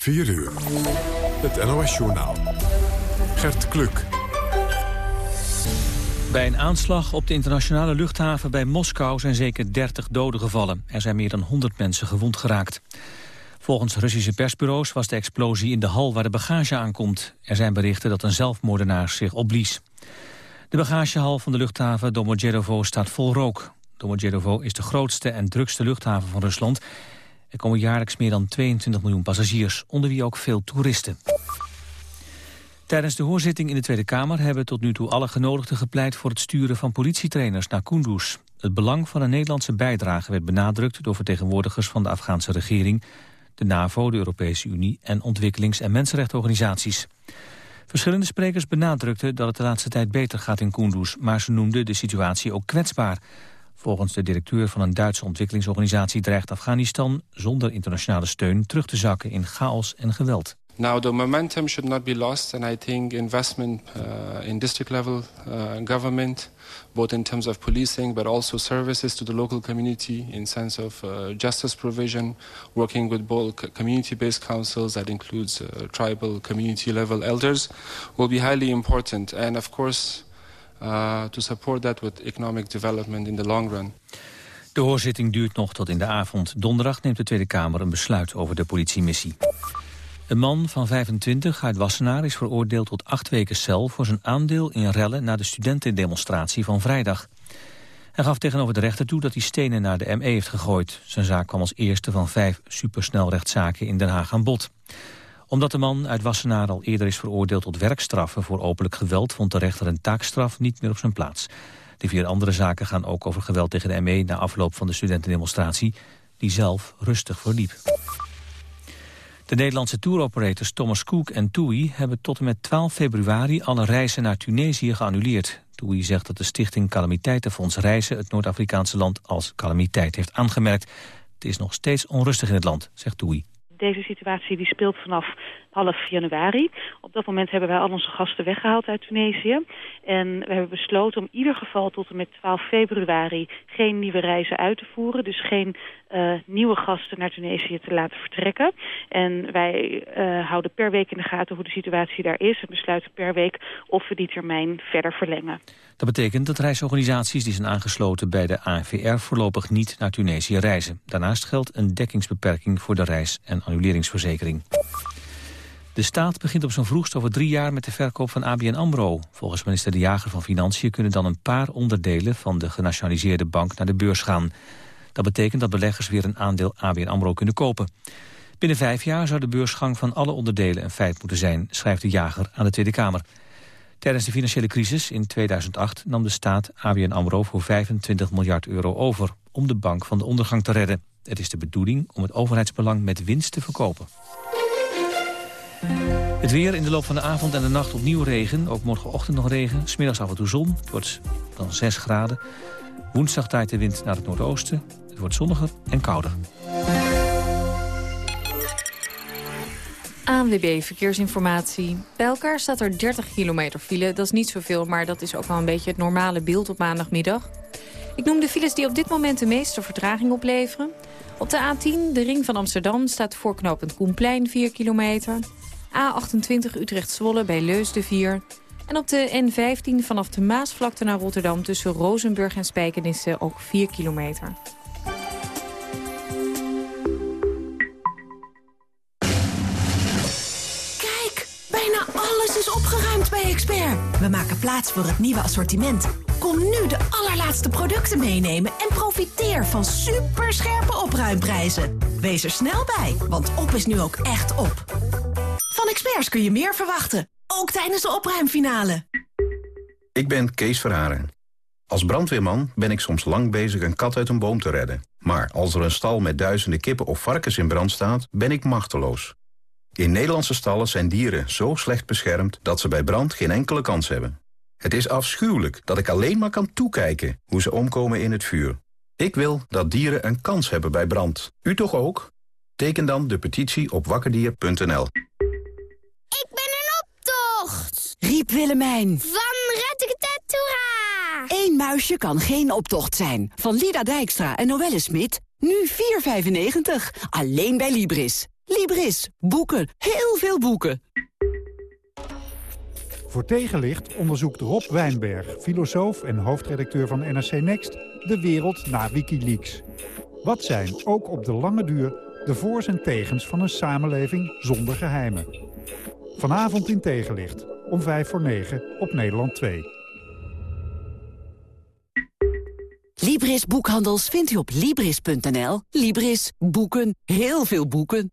4 uur. Het NOS-journaal. Gert Kluk. Bij een aanslag op de internationale luchthaven bij Moskou zijn zeker 30 doden gevallen. Er zijn meer dan 100 mensen gewond geraakt. Volgens Russische persbureaus was de explosie in de hal waar de bagage aankomt. Er zijn berichten dat een zelfmoordenaar zich opblies. De bagagehal van de luchthaven Domodedovo staat vol rook. Domodedovo is de grootste en drukste luchthaven van Rusland. Er komen jaarlijks meer dan 22 miljoen passagiers, onder wie ook veel toeristen. Tijdens de hoorzitting in de Tweede Kamer hebben tot nu toe alle genodigden gepleit voor het sturen van politietrainers naar Kunduz. Het belang van een Nederlandse bijdrage werd benadrukt door vertegenwoordigers van de Afghaanse regering, de NAVO, de Europese Unie en ontwikkelings- en mensenrechtenorganisaties. Verschillende sprekers benadrukten dat het de laatste tijd beter gaat in Kunduz, maar ze noemden de situatie ook kwetsbaar. Volgens de directeur van een Duitse ontwikkelingsorganisatie dreigt Afghanistan zonder internationale steun terug te zakken in chaos en geweld. Now the momentum should not be lost and I think investment uh, in district level uh, government both in terms of policing but also services to the local community in sense of uh, justice provision working with both community-based councils that includes tribal community level elders will be highly important and of course uh, to support that with economic development in the long run. De hoorzitting duurt nog tot in de avond. Donderdag neemt de Tweede Kamer een besluit over de politiemissie. Een man van 25 uit Wassenaar is veroordeeld tot acht weken cel... voor zijn aandeel in rellen na de studentendemonstratie van vrijdag. Hij gaf tegenover de rechter toe dat hij stenen naar de ME heeft gegooid. Zijn zaak kwam als eerste van vijf supersnelrechtszaken in Den Haag aan bod omdat de man uit Wassenaar al eerder is veroordeeld tot werkstraffen voor openlijk geweld, vond de rechter een taakstraf niet meer op zijn plaats. De vier andere zaken gaan ook over geweld tegen de ME na afloop van de studentendemonstratie, die zelf rustig verliep. De Nederlandse touroperators Thomas Cook en TUI hebben tot en met 12 februari alle reizen naar Tunesië geannuleerd. TUI zegt dat de stichting Calamiteitenfonds Reizen het Noord-Afrikaanse land als calamiteit heeft aangemerkt. Het is nog steeds onrustig in het land, zegt TUI. Deze situatie die speelt vanaf half januari. Op dat moment hebben wij al onze gasten weggehaald uit Tunesië. En we hebben besloten om in ieder geval tot en met 12 februari geen nieuwe reizen uit te voeren. Dus geen uh, nieuwe gasten naar Tunesië te laten vertrekken. En wij uh, houden per week in de gaten hoe de situatie daar is. En besluiten per week of we die termijn verder verlengen. Dat betekent dat reisorganisaties die zijn aangesloten bij de ANVR voorlopig niet naar Tunesië reizen. Daarnaast geldt een dekkingsbeperking voor de reis- en annuleringsverzekering. De staat begint op zijn vroegst over drie jaar met de verkoop van ABN AMRO. Volgens minister De Jager van Financiën kunnen dan een paar onderdelen van de genationaliseerde bank naar de beurs gaan. Dat betekent dat beleggers weer een aandeel ABN AMRO kunnen kopen. Binnen vijf jaar zou de beursgang van alle onderdelen een feit moeten zijn, schrijft De Jager aan de Tweede Kamer. Tijdens de financiële crisis in 2008 nam de staat ABN AMRO voor 25 miljard euro over om de bank van de ondergang te redden. Het is de bedoeling om het overheidsbelang met winst te verkopen. Het weer in de loop van de avond en de nacht opnieuw regen. Ook morgenochtend nog regen. Smiddags af en toe zon. Het wordt dan 6 graden. Woensdag draait de wind naar het noordoosten. Het wordt zonniger en kouder. ANWB Verkeersinformatie. Bij elkaar staat er 30 kilometer file. Dat is niet zoveel, maar dat is ook wel een beetje het normale beeld op maandagmiddag. Ik noem de files die op dit moment de meeste vertraging opleveren. Op de A10, de ring van Amsterdam, staat voorknopend Koenplein 4 kilometer. A28 Utrecht-Zwolle bij Leusden 4. En op de N15 vanaf de Maasvlakte naar Rotterdam... tussen Rozenburg en Spijkenisse ook 4 kilometer. Kijk, bijna alles is opgeruimd bij Expert. We maken plaats voor het nieuwe assortiment. Kom nu de allerlaatste producten meenemen... en profiteer van superscherpe opruimprijzen. Wees er snel bij, want op is nu ook echt op. Van experts kun je meer verwachten, ook tijdens de opruimfinale. Ik ben Kees Verharen. Als brandweerman ben ik soms lang bezig een kat uit een boom te redden. Maar als er een stal met duizenden kippen of varkens in brand staat, ben ik machteloos. In Nederlandse stallen zijn dieren zo slecht beschermd dat ze bij brand geen enkele kans hebben. Het is afschuwelijk dat ik alleen maar kan toekijken hoe ze omkomen in het vuur. Ik wil dat dieren een kans hebben bij brand. U toch ook? Teken dan de petitie op wakkerdier.nl. Ik ben een optocht! Riep Willemijn. Van Retteketettoera! Eén muisje kan geen optocht zijn. Van Lida Dijkstra en Noelle Smit. Nu 4,95. Alleen bij Libris. Libris. Boeken. Heel veel boeken. Voor tegenlicht onderzoekt Rob Wijnberg, filosoof en hoofdredacteur van NRC Next... de wereld na Wikileaks. Wat zijn, ook op de lange duur, de voor's en tegens van een samenleving zonder geheimen? Vanavond in tegenlicht, om 5 voor 9 op Nederland 2. Libris Boekhandels vindt u op Libris.nl. Libris. Boeken. Heel veel boeken.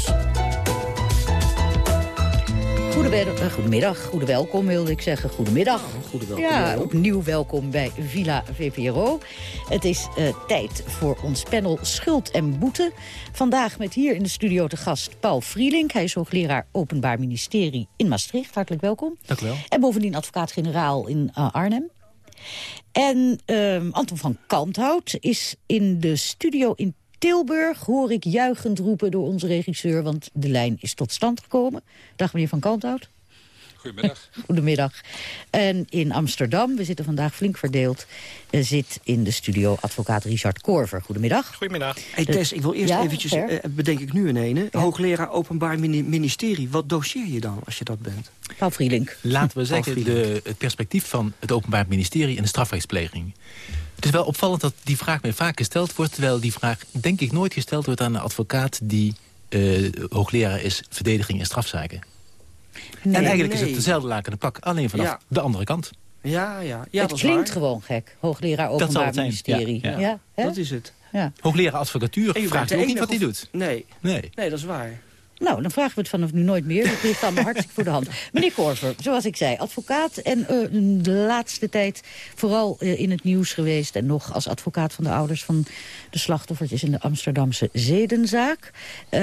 Goedemiddag, uh, goedemiddag, goede welkom wilde ik zeggen. Goedemiddag. Goede welkom. Ja, opnieuw welkom bij Villa VPRO. Het is uh, tijd voor ons panel Schuld en Boete. Vandaag met hier in de studio te gast Paul Vrielink. Hij is hoogleraar Openbaar Ministerie in Maastricht. Hartelijk welkom. Dank u wel. En bovendien advocaat-generaal in uh, Arnhem. En Anton van Kanthout is in de studio in Tilburg hoor ik juichend roepen door onze regisseur... want de lijn is tot stand gekomen. Dag meneer Van Kanthout. Goedemiddag. Goedemiddag. En in Amsterdam, we zitten vandaag flink verdeeld... Uh, zit in de studio advocaat Richard Korver. Goedemiddag. Goedemiddag. Hey Tess, ik wil eerst ja, eventjes, uh, bedenk ik nu in ene... Ja. hoogleraar openbaar ministerie. Wat doseer je dan als je dat bent? Paul Vrielink. Laten we zeggen de, het perspectief van het openbaar ministerie... en de strafrechtspleging. Het is wel opvallend dat die vraag mij vaak gesteld wordt... terwijl die vraag denk ik nooit gesteld wordt aan een advocaat... die uh, hoogleraar is verdediging en strafzaken. Nee, en eigenlijk nee. is het dezelfde lakende pak, alleen vanaf ja. de andere kant. Ja, ja. ja het klinkt gewoon gek, hoogleraar openbaar ministerie. Ja, ja. ja dat is het. Ja. Hoogleraar advocatuur vraagt ook niet wat hij doet. Nee. nee, nee, dat is waar. Nou, dan vragen we het vanaf nu nooit meer. Dat ligt allemaal hartstikke voor de hand. Meneer Korver, zoals ik zei, advocaat en uh, de laatste tijd vooral uh, in het nieuws geweest... en nog als advocaat van de ouders van de slachtoffertjes in de Amsterdamse zedenzaak. Uh,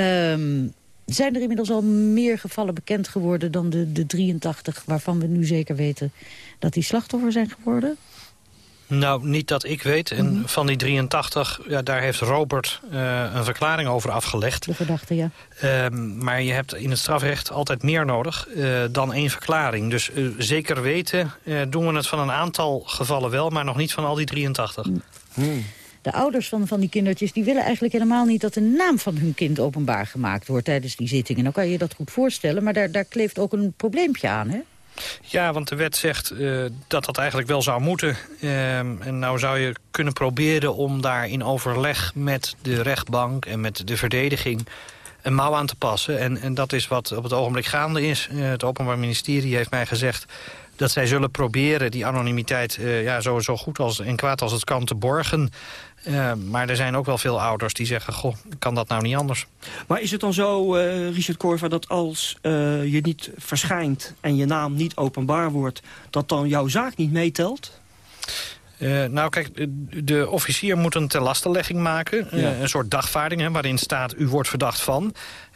zijn er inmiddels al meer gevallen bekend geworden dan de, de 83... waarvan we nu zeker weten dat die slachtoffer zijn geworden? Nou, niet dat ik weet. En mm -hmm. van die 83, ja, daar heeft Robert uh, een verklaring over afgelegd. De verdachte, ja. Uh, maar je hebt in het strafrecht altijd meer nodig uh, dan één verklaring. Dus uh, zeker weten doen we het van een aantal gevallen wel... maar nog niet van al die 83. Mm. Mm. De ouders van, van die kindertjes die willen eigenlijk helemaal niet... dat de naam van hun kind openbaar gemaakt wordt tijdens die zittingen. Nou kan je je dat goed voorstellen, maar daar, daar kleeft ook een probleempje aan, hè? Ja, want de wet zegt uh, dat dat eigenlijk wel zou moeten. Uh, en nou zou je kunnen proberen om daar in overleg met de rechtbank en met de verdediging een mouw aan te passen. En, en dat is wat op het ogenblik gaande is. Uh, het Openbaar Ministerie heeft mij gezegd dat zij zullen proberen die anonimiteit uh, ja, zo, zo goed als, en kwaad als het kan te borgen. Uh, maar er zijn ook wel veel ouders die zeggen, goh, kan dat nou niet anders? Maar is het dan zo, uh, Richard Korver, dat als uh, je niet verschijnt... en je naam niet openbaar wordt, dat dan jouw zaak niet meetelt? Uh, nou kijk, de officier moet een terlastenlegging maken. Ja. Uh, een soort dagvaarding hè, waarin staat u wordt verdacht van.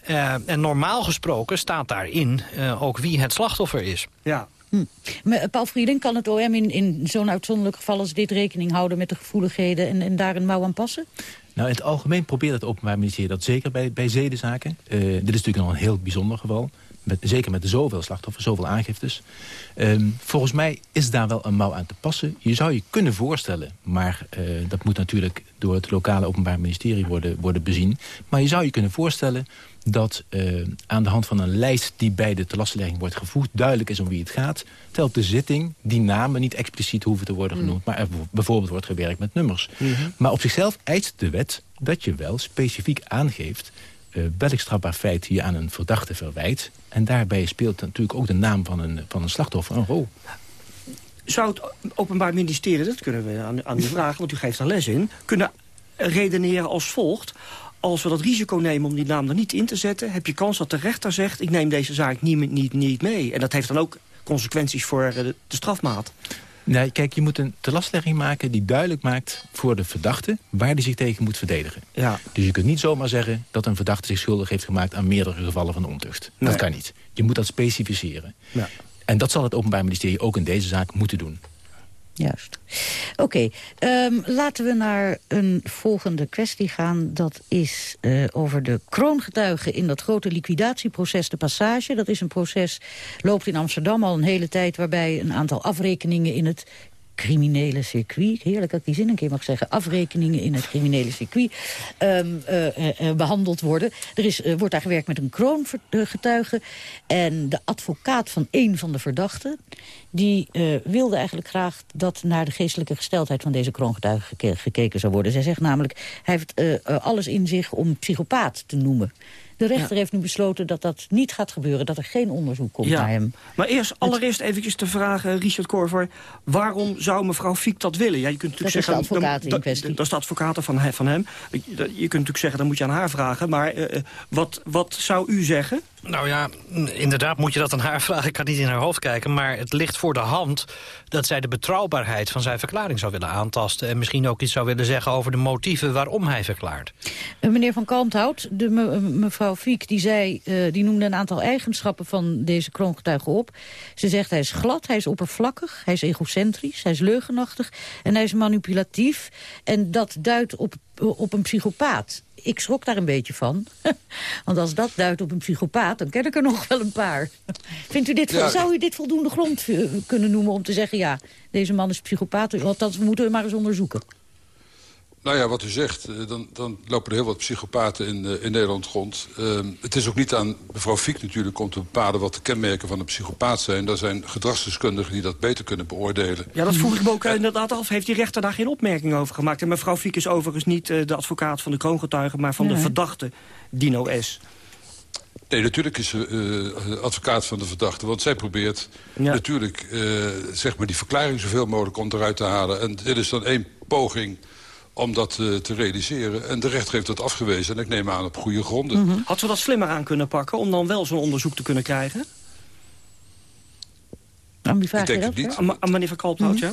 Uh, en normaal gesproken staat daarin ook wie het slachtoffer is. Ja. Hm. Maar Paul Vriending, kan het OM in, in zo'n uitzonderlijk geval als dit rekening houden met de gevoeligheden en, en daar een mouw aan passen? Nou, in het algemeen probeert het Openbaar Ministerie dat zeker bij, bij zedenzaken. Uh, dit is natuurlijk nog een heel bijzonder geval. Met, zeker met zoveel slachtoffers, zoveel aangiftes. Um, volgens mij is daar wel een mouw aan te passen. Je zou je kunnen voorstellen, maar uh, dat moet natuurlijk door het lokale Openbaar Ministerie worden, worden bezien. Maar je zou je kunnen voorstellen dat uh, aan de hand van een lijst die bij de telastenlegging wordt gevoegd... duidelijk is om wie het gaat, op de zitting die namen niet expliciet hoeven te worden genoemd... Mm. maar er bijvoorbeeld wordt gewerkt met nummers. Mm -hmm. Maar op zichzelf eist de wet dat je wel specifiek aangeeft... Uh, welk strafbaar feit je aan een verdachte verwijt. En daarbij speelt natuurlijk ook de naam van een, van een slachtoffer een rol. Zou het Openbaar Ministerie, dat kunnen we aan, aan u vragen... want u geeft daar les in, kunnen redeneren als volgt als we dat risico nemen om die naam er niet in te zetten... heb je kans dat de rechter zegt, ik neem deze zaak niet, niet, niet mee. En dat heeft dan ook consequenties voor de, de strafmaat. Nee, kijk, je moet een telastlegging maken die duidelijk maakt voor de verdachte... waar hij zich tegen moet verdedigen. Ja. Dus je kunt niet zomaar zeggen dat een verdachte zich schuldig heeft gemaakt... aan meerdere gevallen van ontucht. Nee. Dat kan niet. Je moet dat specificeren. Ja. En dat zal het Openbaar Ministerie ook in deze zaak moeten doen. Juist. Oké, ehm, laten we naar een volgende kwestie gaan. Dat is uh, over de kroongetuigen in dat grote liquidatieproces De Passage. Dat is een proces, loopt in Amsterdam al een hele tijd... waarbij een aantal afrekeningen in het criminele circuit. Heerlijk dat ik die zin een keer mag zeggen. Afrekeningen in het criminele circuit um, behandeld worden. Er is, wordt daar gewerkt met een kroongetuige. En de advocaat van één van de verdachten... die wilde eigenlijk graag dat naar de geestelijke gesteldheid van deze kroongetuige gekeken zou worden. Zij zegt namelijk, hij heeft alles in zich om psychopaat te noemen. De rechter heeft nu besloten dat dat niet gaat gebeuren. Dat er geen onderzoek komt naar hem. Maar eerst, allereerst eventjes te vragen, Richard Korver... waarom zou mevrouw Fiek dat willen? Ja, je kunt natuurlijk dat zeggen, is de advocaat in kwestie. Dat is de advocaat van, van hem. Je, kunt natuurlijk zeggen, dan moet je aan haar vragen. Maar uh, wat, wat zou u zeggen? Nou ja, inderdaad moet je dat aan haar vragen. Ik kan niet in haar hoofd kijken. Maar het ligt voor de hand dat zij de betrouwbaarheid van zijn verklaring zou willen aantasten. En misschien ook iets zou willen zeggen over de motieven waarom hij verklaart. Uh, meneer Van Kalmthout, de me, mevrouw Fiek, die, zei, uh, die noemde een aantal eigenschappen van deze kroongetuige op. Ze zegt hij is glad, hij is oppervlakkig, hij is egocentrisch, hij is leugenachtig en hij is manipulatief. En dat duidt op, op een psychopaat ik schrok daar een beetje van. Want als dat duidt op een psychopaat, dan ken ik er nog wel een paar. Vindt u dit, ja. Zou u dit voldoende grond kunnen noemen om te zeggen... ja, deze man is psychopaat, althans we moeten hem maar eens onderzoeken? Nou ja, wat u zegt, dan, dan lopen er heel wat psychopaten in, uh, in Nederland rond. Uh, het is ook niet aan mevrouw Fiek natuurlijk om te bepalen... wat de kenmerken van een psychopaat zijn. Daar zijn gedragsdeskundigen die dat beter kunnen beoordelen. Ja, dat vroeg ik me ook inderdaad af. Heeft die rechter daar geen opmerking over gemaakt? En mevrouw Fiek is overigens niet uh, de advocaat van de kroongetuigen... maar van nee. de verdachte Dino S. Nee, natuurlijk is ze uh, advocaat van de verdachte. Want zij probeert ja. natuurlijk uh, zeg maar die verklaring zoveel mogelijk onderuit te halen. En dit is dan één poging om dat uh, te realiseren. En de rechter heeft dat afgewezen. En ik neem aan op goede gronden. Mm -hmm. Had ze dat slimmer aan kunnen pakken om dan wel zo'n onderzoek te kunnen krijgen? Vraag ik denk je dat? dat? Niet. Aan, aan meneer Van Kalphout, Mhm. ja?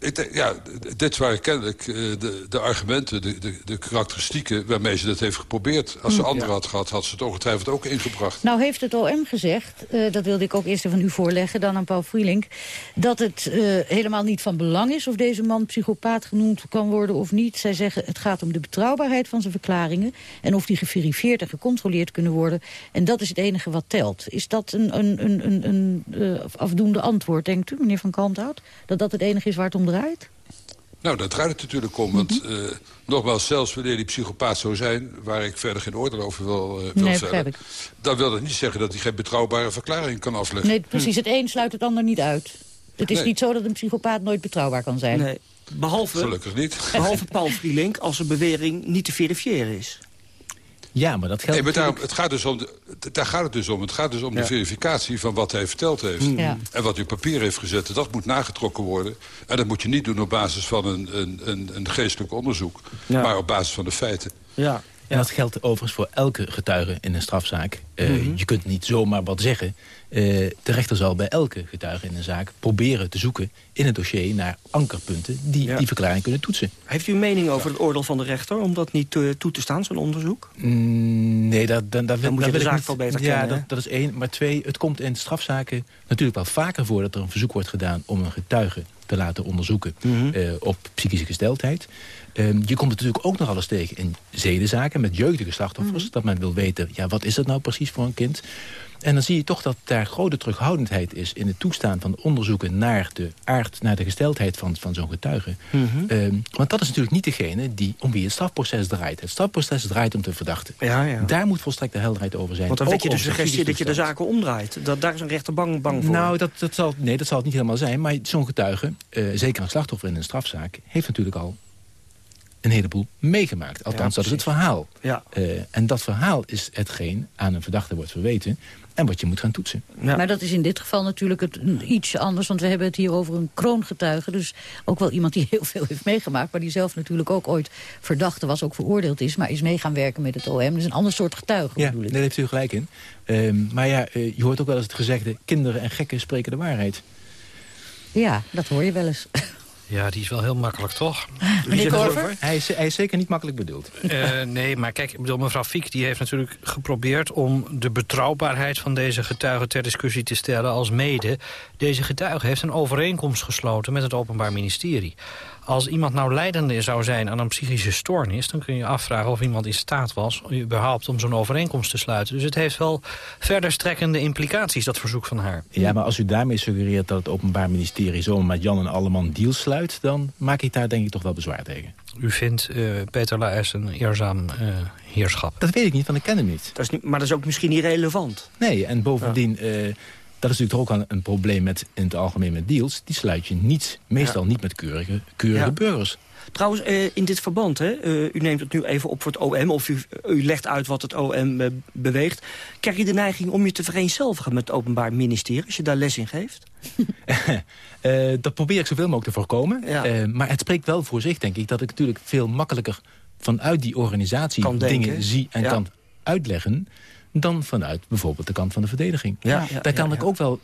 Ik denk, ja, dit waren kennelijk uh, de, de argumenten, de, de, de karakteristieken... waarmee ze dat heeft geprobeerd. Als ze Mm. anderen had gehad, had ze het ongetwijfeld ook ingebracht. Nou heeft het OM gezegd, uh, dat wilde ik ook eerst even van u voorleggen... dan aan Paul Vrielink, dat het uh, helemaal niet van belang is... of deze man psychopaat genoemd kan worden of niet. Zij zeggen het gaat om de betrouwbaarheid van zijn verklaringen... en of die geverifieerd en gecontroleerd kunnen worden. En dat is het enige wat telt. Is dat een, een, een, een, een uh, afdoende antwoord, denkt u, meneer Van Kalmthout? Dat dat het enige is waar het om draait? Nou, daar draait het natuurlijk om. Want uh, nogmaals, zelfs wanneer die psychopaat zou zijn... waar ik verder geen oordeel over wil, uh, wil nee, vellen... dan wil dat niet zeggen dat hij geen betrouwbare verklaring kan afleggen. Nee, precies. Het een sluit het ander niet uit. Het is Nee. niet zo dat een psychopaat nooit betrouwbaar kan zijn. Nee. Behalve, Gelukkig niet. behalve Paul Vrielink als een bewering niet te verifiëren is. Ja, maar dat geldt Nee, maar natuurlijk- het gaat dus om de, daar gaat het dus om. Het gaat dus om Ja. de verificatie van wat hij verteld heeft. Ja. En wat hij op papier heeft gezet. Dat moet nagetrokken worden. En dat moet je niet doen op basis van een, een, een, een geestelijk onderzoek. Ja. Maar op basis van de feiten. Ja. En dat geldt overigens voor elke getuige in een strafzaak. Uh, Mhm. Je kunt niet zomaar wat zeggen. Uh, de rechter zal bij elke getuige in een zaak proberen te zoeken in het dossier naar ankerpunten die Ja. die verklaring kunnen toetsen. Heeft u een mening over het oordeel van de rechter om dat niet uh, toe te staan, zo'n onderzoek? Mm, nee, dat, dan, dat, Dan moet je dat de wil ik zaak niet- wel beter ja, kennen, dat, dat is één. Maar twee, het komt in strafzaken natuurlijk wel vaker voor... dat er een verzoek wordt gedaan om een getuige te laten onderzoeken Mhm. eh, op psychische gesteldheid. Ehm, je komt het natuurlijk ook nog alles tegen in zedenzaken met jeugdige slachtoffers. Mhm. Dat men wil weten, ja, wat is dat nou precies voor een kind? En dan zie je toch dat daar grote terughoudendheid is... in het toestaan van onderzoeken naar de aard, naar de gesteldheid van, van zo'n getuige. Mhm. Ehm, want dat is natuurlijk niet degene die, om wie het strafproces draait. Het strafproces draait om de verdachte. Ja, ja. Daar moet volstrekte helderheid over zijn. Want dan wek je de over suggestie dat je de zaken omdraait. Dat, daar is een rechter bang, bang voor. nou, dat, dat zal, nee, dat zal het niet helemaal zijn. Maar zo'n getuige, eh, zeker een slachtoffer in een strafzaak... heeft natuurlijk al een heleboel meegemaakt. Althans, dat is het verhaal. Ja. Eh, en dat verhaal is hetgeen aan een verdachte wordt verweten... en wat je moet gaan toetsen. Ja. Maar dat is in dit geval natuurlijk het, ietsje anders. Want we hebben het hier over een kroongetuige. Dus ook wel iemand die heel veel heeft meegemaakt. Maar die zelf natuurlijk ook ooit verdachte was, ook veroordeeld is. Maar is mee gaan werken met het OM. Dus een ander soort getuige Ja, bedoel ik. daar heeft u gelijk in. Ehm, maar ja, eh, je hoort ook wel eens het gezegde... kinderen en gekken spreken de waarheid. Ja, dat hoor je wel eens. Ja, die is wel heel makkelijk, toch? Meneer Korver? Hij is, hij is zeker niet makkelijk bedoeld. Uh, nee, maar kijk, ik bedoel, mevrouw Fiek die heeft natuurlijk geprobeerd... om de betrouwbaarheid van deze getuige ter discussie te stellen... als mede, deze getuige heeft een overeenkomst gesloten met het Openbaar Ministerie. Als iemand nou leidende zou zijn aan een psychische stoornis... dan kun je je afvragen of iemand in staat was überhaupt om zo'n overeenkomst te sluiten. Dus het heeft wel verder strekkende implicaties, dat verzoek van haar. Ja, maar als u daarmee suggereert dat het Openbaar Ministerie... zomaar met Jan en Alleman deals sluit... dan maak ik daar denk ik toch wel bezwaar tegen. U vindt uh, Peter Laes een eerzaam uh, heerschap? Dat weet ik niet, want ik ken hem niet. Dat is niet maar dat is ook misschien niet relevant. Nee, en bovendien... Ja. Uh, dat is natuurlijk ook al een probleem met, in het algemeen met deals. Die sluit je niet, meestal ja. niet met keurige, keurige ja. burgers. Trouwens, uh, in dit verband, hè, uh, u neemt het nu even op voor het OM... of u, u legt uit wat het OM uh, beweegt. Krijg je de neiging om je te vereenzelvigen met het Openbaar Ministerie... als je daar les in geeft? dat probeer ik zoveel mogelijk te voorkomen. Ja. maar het spreekt wel voor zich, denk ik... dat ik natuurlijk veel makkelijker vanuit die organisatie kan dingen zie en ja. kan uitleggen dan vanuit bijvoorbeeld de kant van de verdediging. Ja, ja, Daar kan ja, ik ook wel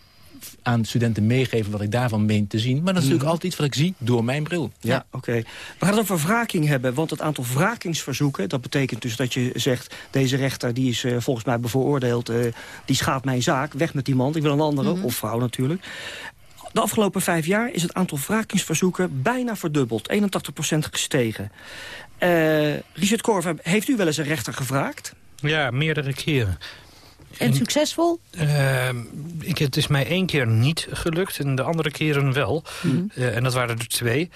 aan studenten meegeven wat ik daarvan meen te zien. Maar dat is natuurlijk altijd iets wat ik zie door mijn bril. Ja, oké. Okay. We gaan het over wraking hebben, want het aantal wrakingsverzoeken... dat betekent dus dat je zegt, deze rechter die is uh, volgens mij bevooroordeeld... Uh, die schaadt mijn zaak, weg met die man, ik wil een andere, mm -hmm. of vrouw natuurlijk. De afgelopen vijf jaar is het aantal wrakingsverzoeken bijna verdubbeld. 81% gestegen. Uh, Richard Korver, heeft u wel eens een rechter gevraagd? Ja, meerdere keren. En succesvol? Uh, ik, het is mij één keer niet gelukt en de andere keren wel. Mm -hmm. uh, en dat waren er twee.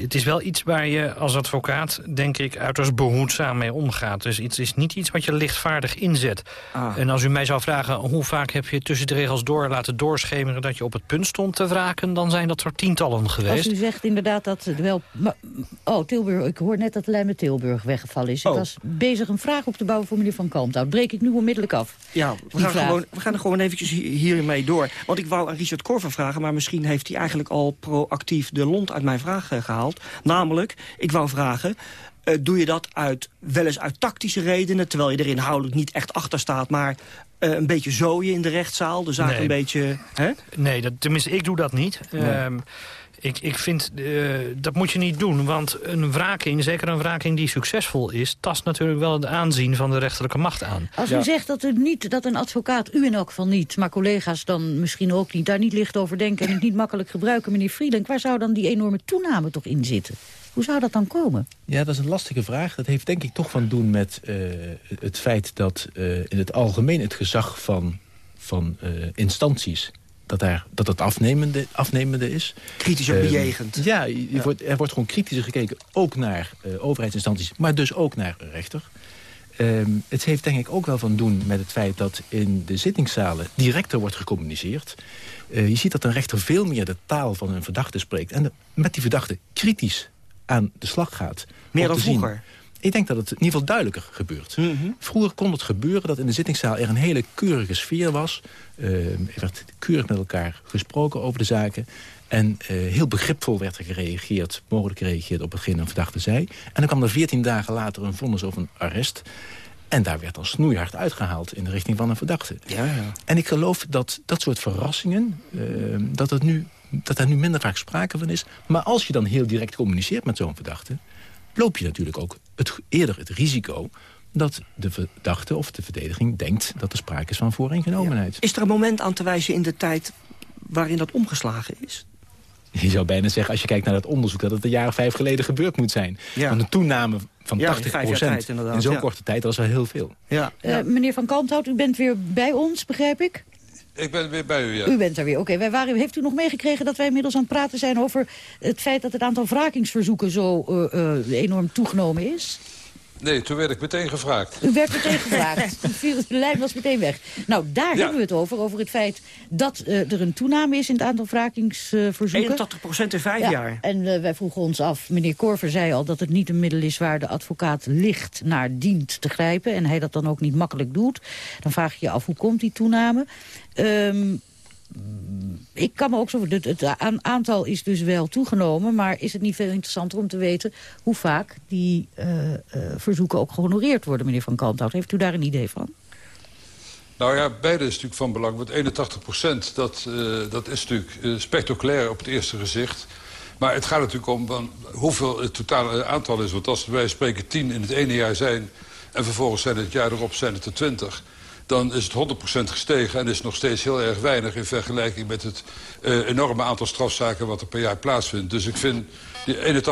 Het is wel iets waar je als advocaat, denk ik, uiterst behoedzaam mee omgaat. Dus het is niet iets wat je lichtvaardig inzet. Ah. En als u mij zou vragen, hoe vaak heb je tussen de regels door laten doorschemeren... dat je op het punt stond te wraken, dan zijn dat er tientallen geweest. Als u zegt inderdaad dat het wel... Oh, Tilburg, ik hoor net dat de lijn met Tilburg weggevallen is. Oh. Ik was bezig een vraag op te bouwen voor meneer Van Kalmthout. Breek ik nu onmiddellijk af. Ja, we gaan, gewoon, we gaan er gewoon eventjes hiermee door. Want ik wou aan Richard Korver vragen, maar misschien heeft hij eigenlijk al proactief de lont uit mijn vraag uh, gehaald. Namelijk, ik wou vragen, uh, doe je dat uit, wel eens uit tactische redenen... terwijl je er inhoudelijk niet echt achter staat... maar uh, een beetje zooien in de rechtszaal, de zaak nee. een beetje... Hè? Nee, dat, tenminste, ik doe dat niet. Nee. Um, ik, ik vind, uh, dat moet je niet doen. Want een wraking, zeker een wraking die succesvol is... tast natuurlijk wel het aanzien van de rechterlijke macht aan. Als u ja. zegt dat, het niet, dat een advocaat, u in elk geval niet... maar collega's dan misschien ook niet, daar niet licht over denken... en het niet makkelijk gebruiken, meneer Friedland... waar zou dan die enorme toename toch in zitten? Hoe zou dat dan komen? Ja, dat is een lastige vraag. Dat heeft denk ik toch van doen met uh, het feit dat uh, in het algemeen... het gezag van, van instanties dat, er, dat het afnemende, afnemende is. Kritisch en bejegend. Um, ja, je ja. Wordt, er wordt gewoon kritischer gekeken, ook naar uh, overheidsinstanties... maar dus ook naar een rechter. Um, het heeft denk ik ook wel van doen met het feit dat in de zittingszalen... directer wordt gecommuniceerd. Uh, je ziet dat een rechter veel meer de taal van een verdachte spreekt... en de, met die verdachte kritisch aan de slag gaat. Meer dan vroeger? Ik denk dat het in ieder geval duidelijker gebeurt. Mm -hmm. Vroeger kon het gebeuren dat in de zittingszaal er een hele keurige sfeer was. Uh, er werd keurig met elkaar gesproken over de zaken. En uh, heel begripvol werd er gereageerd, mogelijk gereageerd op hetgeen een verdachte zei. En dan kwam er veertien dagen later een vonnis of een arrest. En daar werd dan snoeihard uitgehaald in de richting van een verdachte. Ja, ja. En ik geloof dat dat soort verrassingen, uh, dat, het nu, dat daar nu minder vaak sprake van is. Maar als je dan heel direct communiceert met zo'n verdachte... loop je natuurlijk ook het, eerder het risico dat de verdachte of de verdediging denkt dat er sprake is van vooringenomenheid. Ja. Is er een moment aan te wijzen in de tijd waarin dat omgeslagen is? Je zou bijna zeggen, als je kijkt naar dat onderzoek... dat het een jaar of vijf geleden gebeurd moet zijn. Ja. Want een toename van ja, 80 procent in zo'n ja. korte tijd, dat is wel heel veel. Ja. Uh, meneer Van Kalmthout, u bent weer bij ons, begrijp ik? Ik ben weer bij u, ja. U bent er weer, oké. Okay. Heeft u nog meegekregen dat wij inmiddels aan het praten zijn... over het feit dat het aantal wrakingsverzoeken zo uh, uh, enorm toegenomen is? Nee, toen werd ik meteen gevraagd. U werd meteen gevraagd. de lijn was meteen weg. Nou, daar ja. hebben we het over. Over het feit dat uh, er een toename is in het aantal wrakingsverzoeken. 81 procent in vijf ja. jaar. En uh, wij vroegen ons af, meneer Korver zei al... dat het niet een middel is waar de advocaat licht naar dient te grijpen. En hij dat dan ook niet makkelijk doet. Dan vraag je je af, hoe komt die toename? Um, ik kan me ook zo... Het, aantal is dus wel toegenomen... maar is het niet veel interessanter om te weten... hoe vaak die uh, uh, verzoeken ook gehonoreerd worden, meneer Van Kalmthout. Heeft u daar een idee van? Nou ja, beide is natuurlijk van belang. Want 81 procent, dat, uh, dat is natuurlijk spectaculair op het eerste gezicht. Maar het gaat natuurlijk om van, hoeveel het totale aantal is. Want als wij spreken tien in het ene jaar zijn... en vervolgens zijn het jaar erop zijn het er twintig dan is het 100% gestegen en is nog steeds heel erg weinig... in vergelijking met het uh, enorme aantal strafzaken wat er per jaar plaatsvindt. Dus ik vind die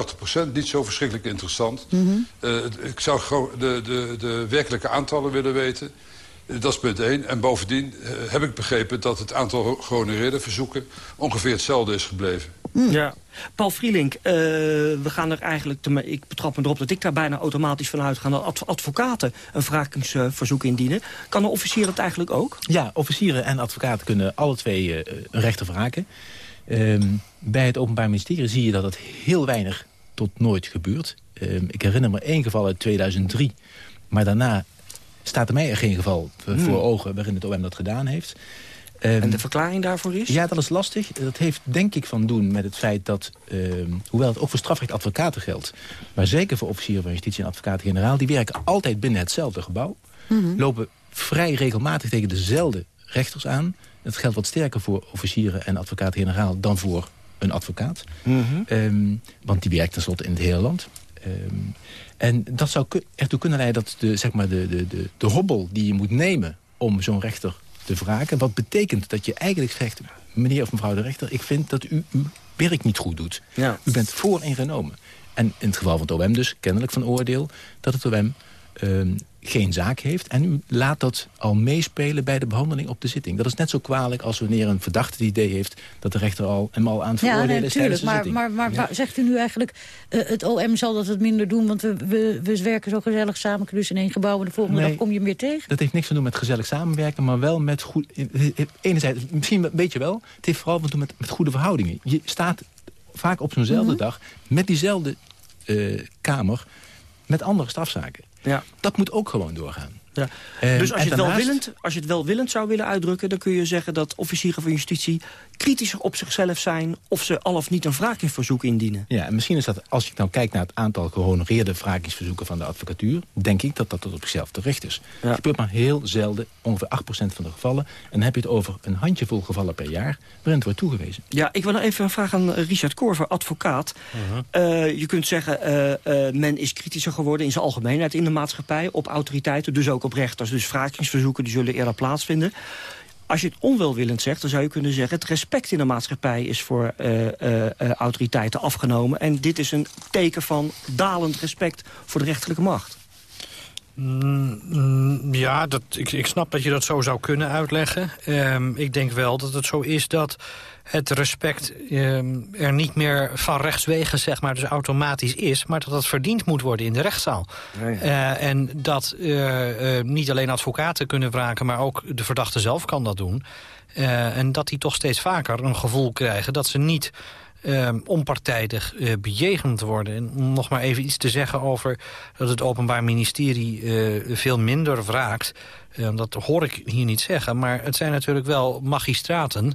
81% niet zo verschrikkelijk interessant. Mm -hmm. uh, ik zou de, de, de werkelijke aantallen willen weten. Uh, dat is punt 1. En bovendien heb ik begrepen dat het aantal gehonoreerde verzoeken... ongeveer hetzelfde is gebleven. Mm. Ja. Paul Vrielink, uh, we gaan er eigenlijk... Te, ik betrap me erop dat ik daar bijna automatisch van uitga... dat advocaten een wrakingsverzoek indienen. Kan een officier dat eigenlijk ook? Ja, officieren en advocaten kunnen alle twee uh, een rechter wraken. Uh, bij het Openbaar Ministerie zie je dat het heel weinig tot nooit gebeurt. Ehm, ik herinner me één geval uit 2003. Maar daarna staat er mij er geen geval voor hmm. ogen... waarin het OM dat gedaan heeft... Um, en de verklaring daarvoor is? Ja, dat is lastig. Dat heeft denk ik van doen met het feit dat... Um, hoewel het ook voor strafrecht advocaten geldt... maar zeker voor officieren van justitie en advocaten-generaal... die werken altijd binnen hetzelfde gebouw. Mm -hmm. Lopen vrij regelmatig tegen dezelfde rechters aan. Dat geldt wat sterker voor officieren en advocaten-generaal... dan voor een advocaat. Mm -hmm. um, want die werkt tenslotte in het hele land. en dat zou ertoe kunnen leiden dat de, zeg maar de, de, de, de hobbel die je moet nemen... om zo'n rechter te wraken. Wat betekent dat je eigenlijk zegt... meneer of mevrouw de rechter, ik vind dat u uw werk niet goed doet. Ja. U bent vooringenomen. En in het geval van het OM dus kennelijk van oordeel... dat het OM uh, geen zaak heeft. En u laat dat al meespelen bij de behandeling op de zitting. Dat is net zo kwalijk als wanneer een verdachte het idee heeft... dat de rechter al hem al aan het veroordelen ja, nee, is tijdens de maar, zitting. Maar, maar, ja. zegt u nu eigenlijk... Uh, het OM zal dat het minder doen, want we, we, we werken zo gezellig samen... dus in één gebouw en de volgende nee, dag kom je meer tegen? Dat heeft niks te doen met gezellig samenwerken, maar wel met goed... Enerzijds, misschien weet je wel, het heeft vooral te doen met, met goede verhoudingen. Je staat vaak op zo'nzelfde mm -hmm. dag met diezelfde uh, kamer met andere strafzaken. Ja. Dat moet ook gewoon doorgaan. Ja. En, dus als je, het daarnaast... welwillend, als je het welwillend zou willen uitdrukken... dan kun je zeggen dat officieren van justitie kritischer op zichzelf zijn... of ze al of niet een wrakingsverzoek indienen. Ja, en misschien is dat, als je nou kijkt naar het aantal gehonoreerde wrakingsverzoeken van de advocatuur... denk ik dat dat tot op zichzelf terecht is. Ja. Het gebeurt maar heel zelden, ongeveer 8% van de gevallen. En dan heb je het over een handjevol gevallen per jaar waarin het wordt toegewezen. Ja, ik wil nog even een vraag aan Richard Korver, advocaat. Uh -huh. uh, je kunt zeggen, uh, men is kritischer geworden in zijn algemeenheid in de maatschappij... op autoriteiten, dus ook op. Dus wrakingsverzoeken die zullen eerder plaatsvinden. Als je het onwelwillend zegt, dan zou je kunnen zeggen... het respect in de maatschappij is voor uh, uh, uh, autoriteiten afgenomen. En dit is een teken van dalend respect voor de rechterlijke macht. Mm, ja, dat, ik, ik snap dat je dat zo zou kunnen uitleggen. Um, ik denk wel dat het zo is dat het respect um, er niet meer van rechtswegen zeg maar, dus automatisch is... maar dat dat verdiend moet worden in de rechtszaal. Ja, ja. Uh, en dat uh, uh, niet alleen advocaten kunnen wraken... maar ook de verdachte zelf kan dat doen. en dat die toch steeds vaker een gevoel krijgen dat ze niet... Uh, onpartijdig uh, bejegend worden. En om nog maar even iets te zeggen over dat het Openbaar Ministerie uh, veel minder wraakt. Uh, dat hoor ik hier niet zeggen, maar het zijn natuurlijk wel magistraten...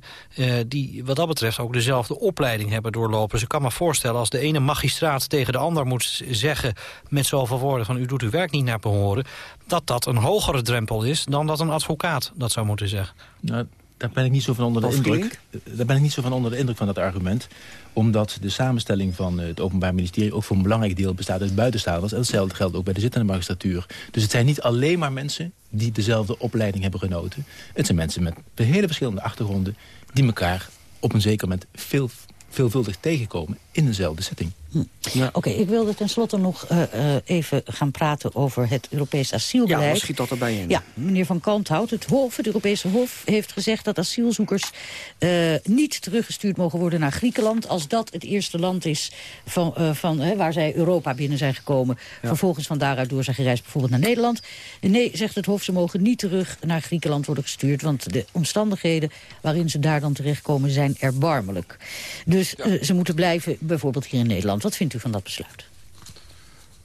Die wat dat betreft ook dezelfde opleiding hebben doorlopen. Dus ik kan me voorstellen als de ene magistraat tegen de ander moet zeggen... met zoveel woorden van u doet uw werk niet naar behoren... dat dat een hogere drempel is dan dat een advocaat dat zou moeten zeggen. Nou, daar ben ik niet zo van onder de indruk. Daar ben ik niet zo van onder de indruk van dat argument. Omdat de samenstelling van het Openbaar Ministerie ook voor een belangrijk deel bestaat uit buitenstaanders. En hetzelfde geldt ook bij de zittende magistratuur. Dus het zijn niet alleen maar mensen die dezelfde opleiding hebben genoten. Het zijn mensen met hele verschillende achtergronden die elkaar op een zeker moment veel, veelvuldig tegenkomen in dezelfde setting. Hm. Ja. Oké, okay, ik wilde tenslotte nog uh, uh, even gaan praten over het Europees asielbeleid. Ja, schiet dat erbij in. Ja, meneer Van Kanthout, het Hof, het Europese Hof, heeft gezegd dat asielzoekers uh, niet teruggestuurd mogen worden naar Griekenland als dat het eerste land is van, van, waar zij Europa binnen zijn gekomen. Ja. Vervolgens van daaruit door zijn gereisd bijvoorbeeld naar Nederland. Nee, zegt het Hof, ze mogen niet terug naar Griekenland worden gestuurd, want de omstandigheden waarin ze daar dan terechtkomen zijn erbarmelijk. Dus ja. ze moeten blijven bijvoorbeeld hier in Nederland. Wat vindt u van dat besluit?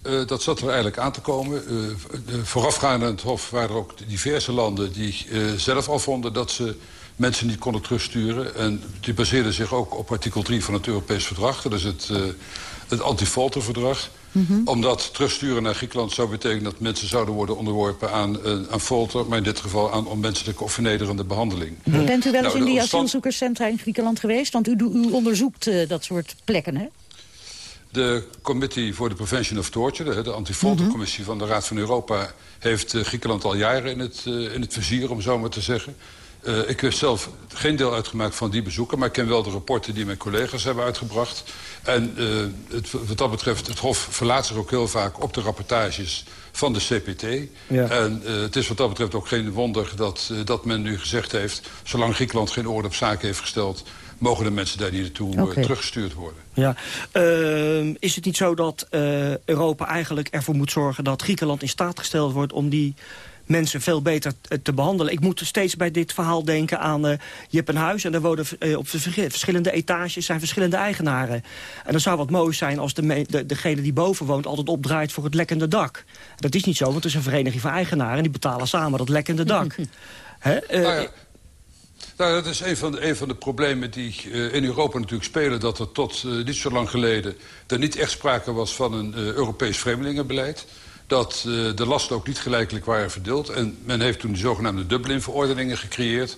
Uh, dat zat er eigenlijk aan te komen. Uh, voorafgaand aan het Hof waren er ook diverse landen die uh, zelf al vonden dat ze mensen niet konden terugsturen. En die baseerden zich ook op artikel 3 van het Europees Verdrag. Dat is het, het antifolterverdrag. Mhm. Omdat terugsturen naar Griekenland zou betekenen dat mensen zouden worden onderworpen aan, uh, aan folter. Maar in dit geval aan onmenselijke of vernederende behandeling. Mhm. Bent u wel eens nou, in die asielzoekerscentra in Griekenland geweest? Want u, u onderzoekt uh, dat soort plekken, hè? De Committee for the Prevention of Torture, de antifoltercommissie mm -hmm. van de Raad van Europa... heeft uh, Griekenland al jaren in het, uh, in het vizier, om zo maar te zeggen. Uh, ik heb zelf geen deel uitgemaakt van die bezoeken... maar ik ken wel de rapporten die mijn collega's hebben uitgebracht. En het, wat dat betreft, het Hof verlaat zich ook heel vaak op de rapportages van de CPT. Ja. En het is wat dat betreft ook geen wonder dat, dat men nu gezegd heeft... zolang Griekenland geen orde op zaken heeft gesteld mogen de mensen daar niet naartoe okay. teruggestuurd worden. Ja. Uh, is het niet zo dat uh, Europa eigenlijk ervoor moet zorgen... dat Griekenland in staat gesteld wordt om die mensen veel beter te behandelen. Ik moet steeds bij dit verhaal denken aan... Uh, je hebt een huis en daar wonen uh, op verschillende etages zijn verschillende eigenaren. En dan zou wat mooi zijn als de, de, degene die boven woont... altijd opdraait voor het lekkende dak. Dat is niet zo, want het is een vereniging van eigenaren... en die betalen samen dat lekkende dak. Hè? Uh, nou ja. Nou, dat is een van de, een van de problemen die uh, in Europa natuurlijk spelen... dat er tot uh, niet zo lang geleden er niet echt sprake was van een uh, Europees vreemdelingenbeleid. Dat de lasten ook niet gelijkelijk waren verdeeld. En men heeft toen de zogenaamde Dublin-verordeningen gecreëerd.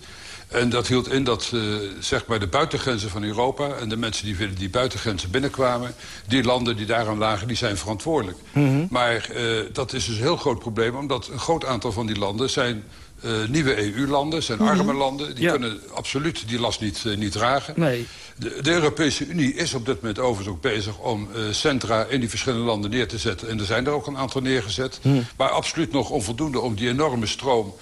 En dat hield in dat zeg maar de buitengrenzen van Europa... en de mensen die via die buitengrenzen binnenkwamen... die landen die daaraan lagen, die zijn verantwoordelijk. Mm -hmm. Maar dat is dus een heel groot probleem... omdat een groot aantal van die landen zijn uh, nieuwe EU-landen, zijn arme mm -hmm. landen. Die ja. kunnen absoluut die last niet, uh, niet dragen. Nee. De, de, Europese Unie is op dit moment overigens ook bezig om uh, centra in die verschillende landen neer te zetten. En er zijn er ook een aantal neergezet. Mm. Maar absoluut nog onvoldoende om die enorme stroom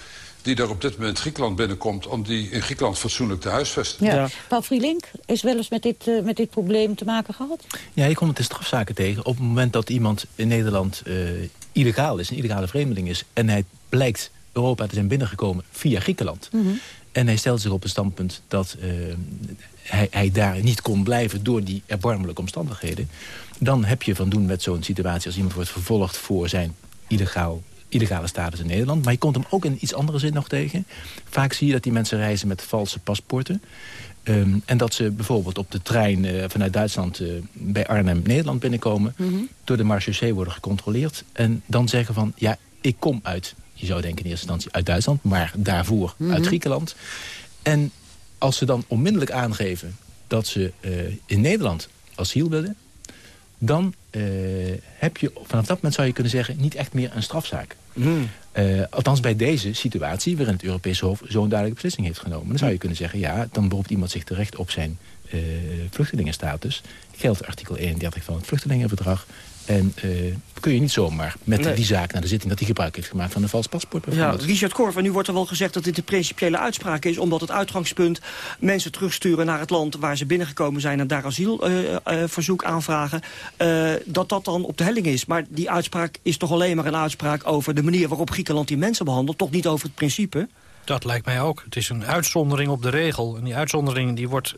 die er op dit moment Griekenland binnenkomt... om die in Griekenland fatsoenlijk te huisvesten. Ja. ja. Paul Vrielink, is wel eens met dit, uh, met dit probleem te maken gehad? Ja, je komt het in strafzaken tegen. Op het moment dat iemand in Nederland uh, illegaal is, een illegale vreemdeling is... en hij blijkt Europa te zijn binnengekomen via Griekenland. Mm -hmm. En hij stelt zich op een standpunt dat uh, hij, hij, daar niet kon blijven... door die erbarmelijke omstandigheden. Dan heb je van doen met zo'n situatie... als iemand wordt vervolgd voor zijn illegaal, illegale status in Nederland. Maar je komt hem ook in iets andere zin nog tegen. Vaak zie je dat die mensen reizen met valse paspoorten. Um, en dat ze bijvoorbeeld op de trein uh, vanuit Duitsland uh, bij Arnhem Nederland binnenkomen. Mm -hmm. Door de marechaussee worden gecontroleerd. En dan zeggen van, ja, ik kom uit je zou denken in eerste instantie uit Duitsland... maar daarvoor mm -hmm. uit Griekenland. En als ze dan onmiddellijk aangeven dat ze uh, in Nederland asiel willen... dan uh, heb je, vanaf dat moment zou je kunnen zeggen... niet echt meer een strafzaak. Mm. Uh, althans bij deze situatie, waarin het Europese Hof zo'n duidelijke beslissing heeft genomen. Dan zou je kunnen zeggen, ja, dan beroept iemand zich terecht op zijn uh, vluchtelingenstatus. Geldt artikel 31 van het vluchtelingenverdrag. En uh, kun je niet zomaar met nee. die zaak naar de zitting... dat hij gebruik heeft gemaakt van een vals paspoort. Ja, Richard Korver, nu wordt er wel gezegd dat dit een principiële uitspraak is... omdat het uitgangspunt mensen terugsturen naar het land waar ze binnengekomen zijn... en daar asielverzoek uh, uh, aanvragen, dat dat dan op de helling is. Maar die uitspraak is toch alleen maar een uitspraak over de manier waarop Griekenland die mensen behandelt... toch niet over het principe? Dat lijkt mij ook. Het is een uitzondering op de regel. En die uitzondering die wordt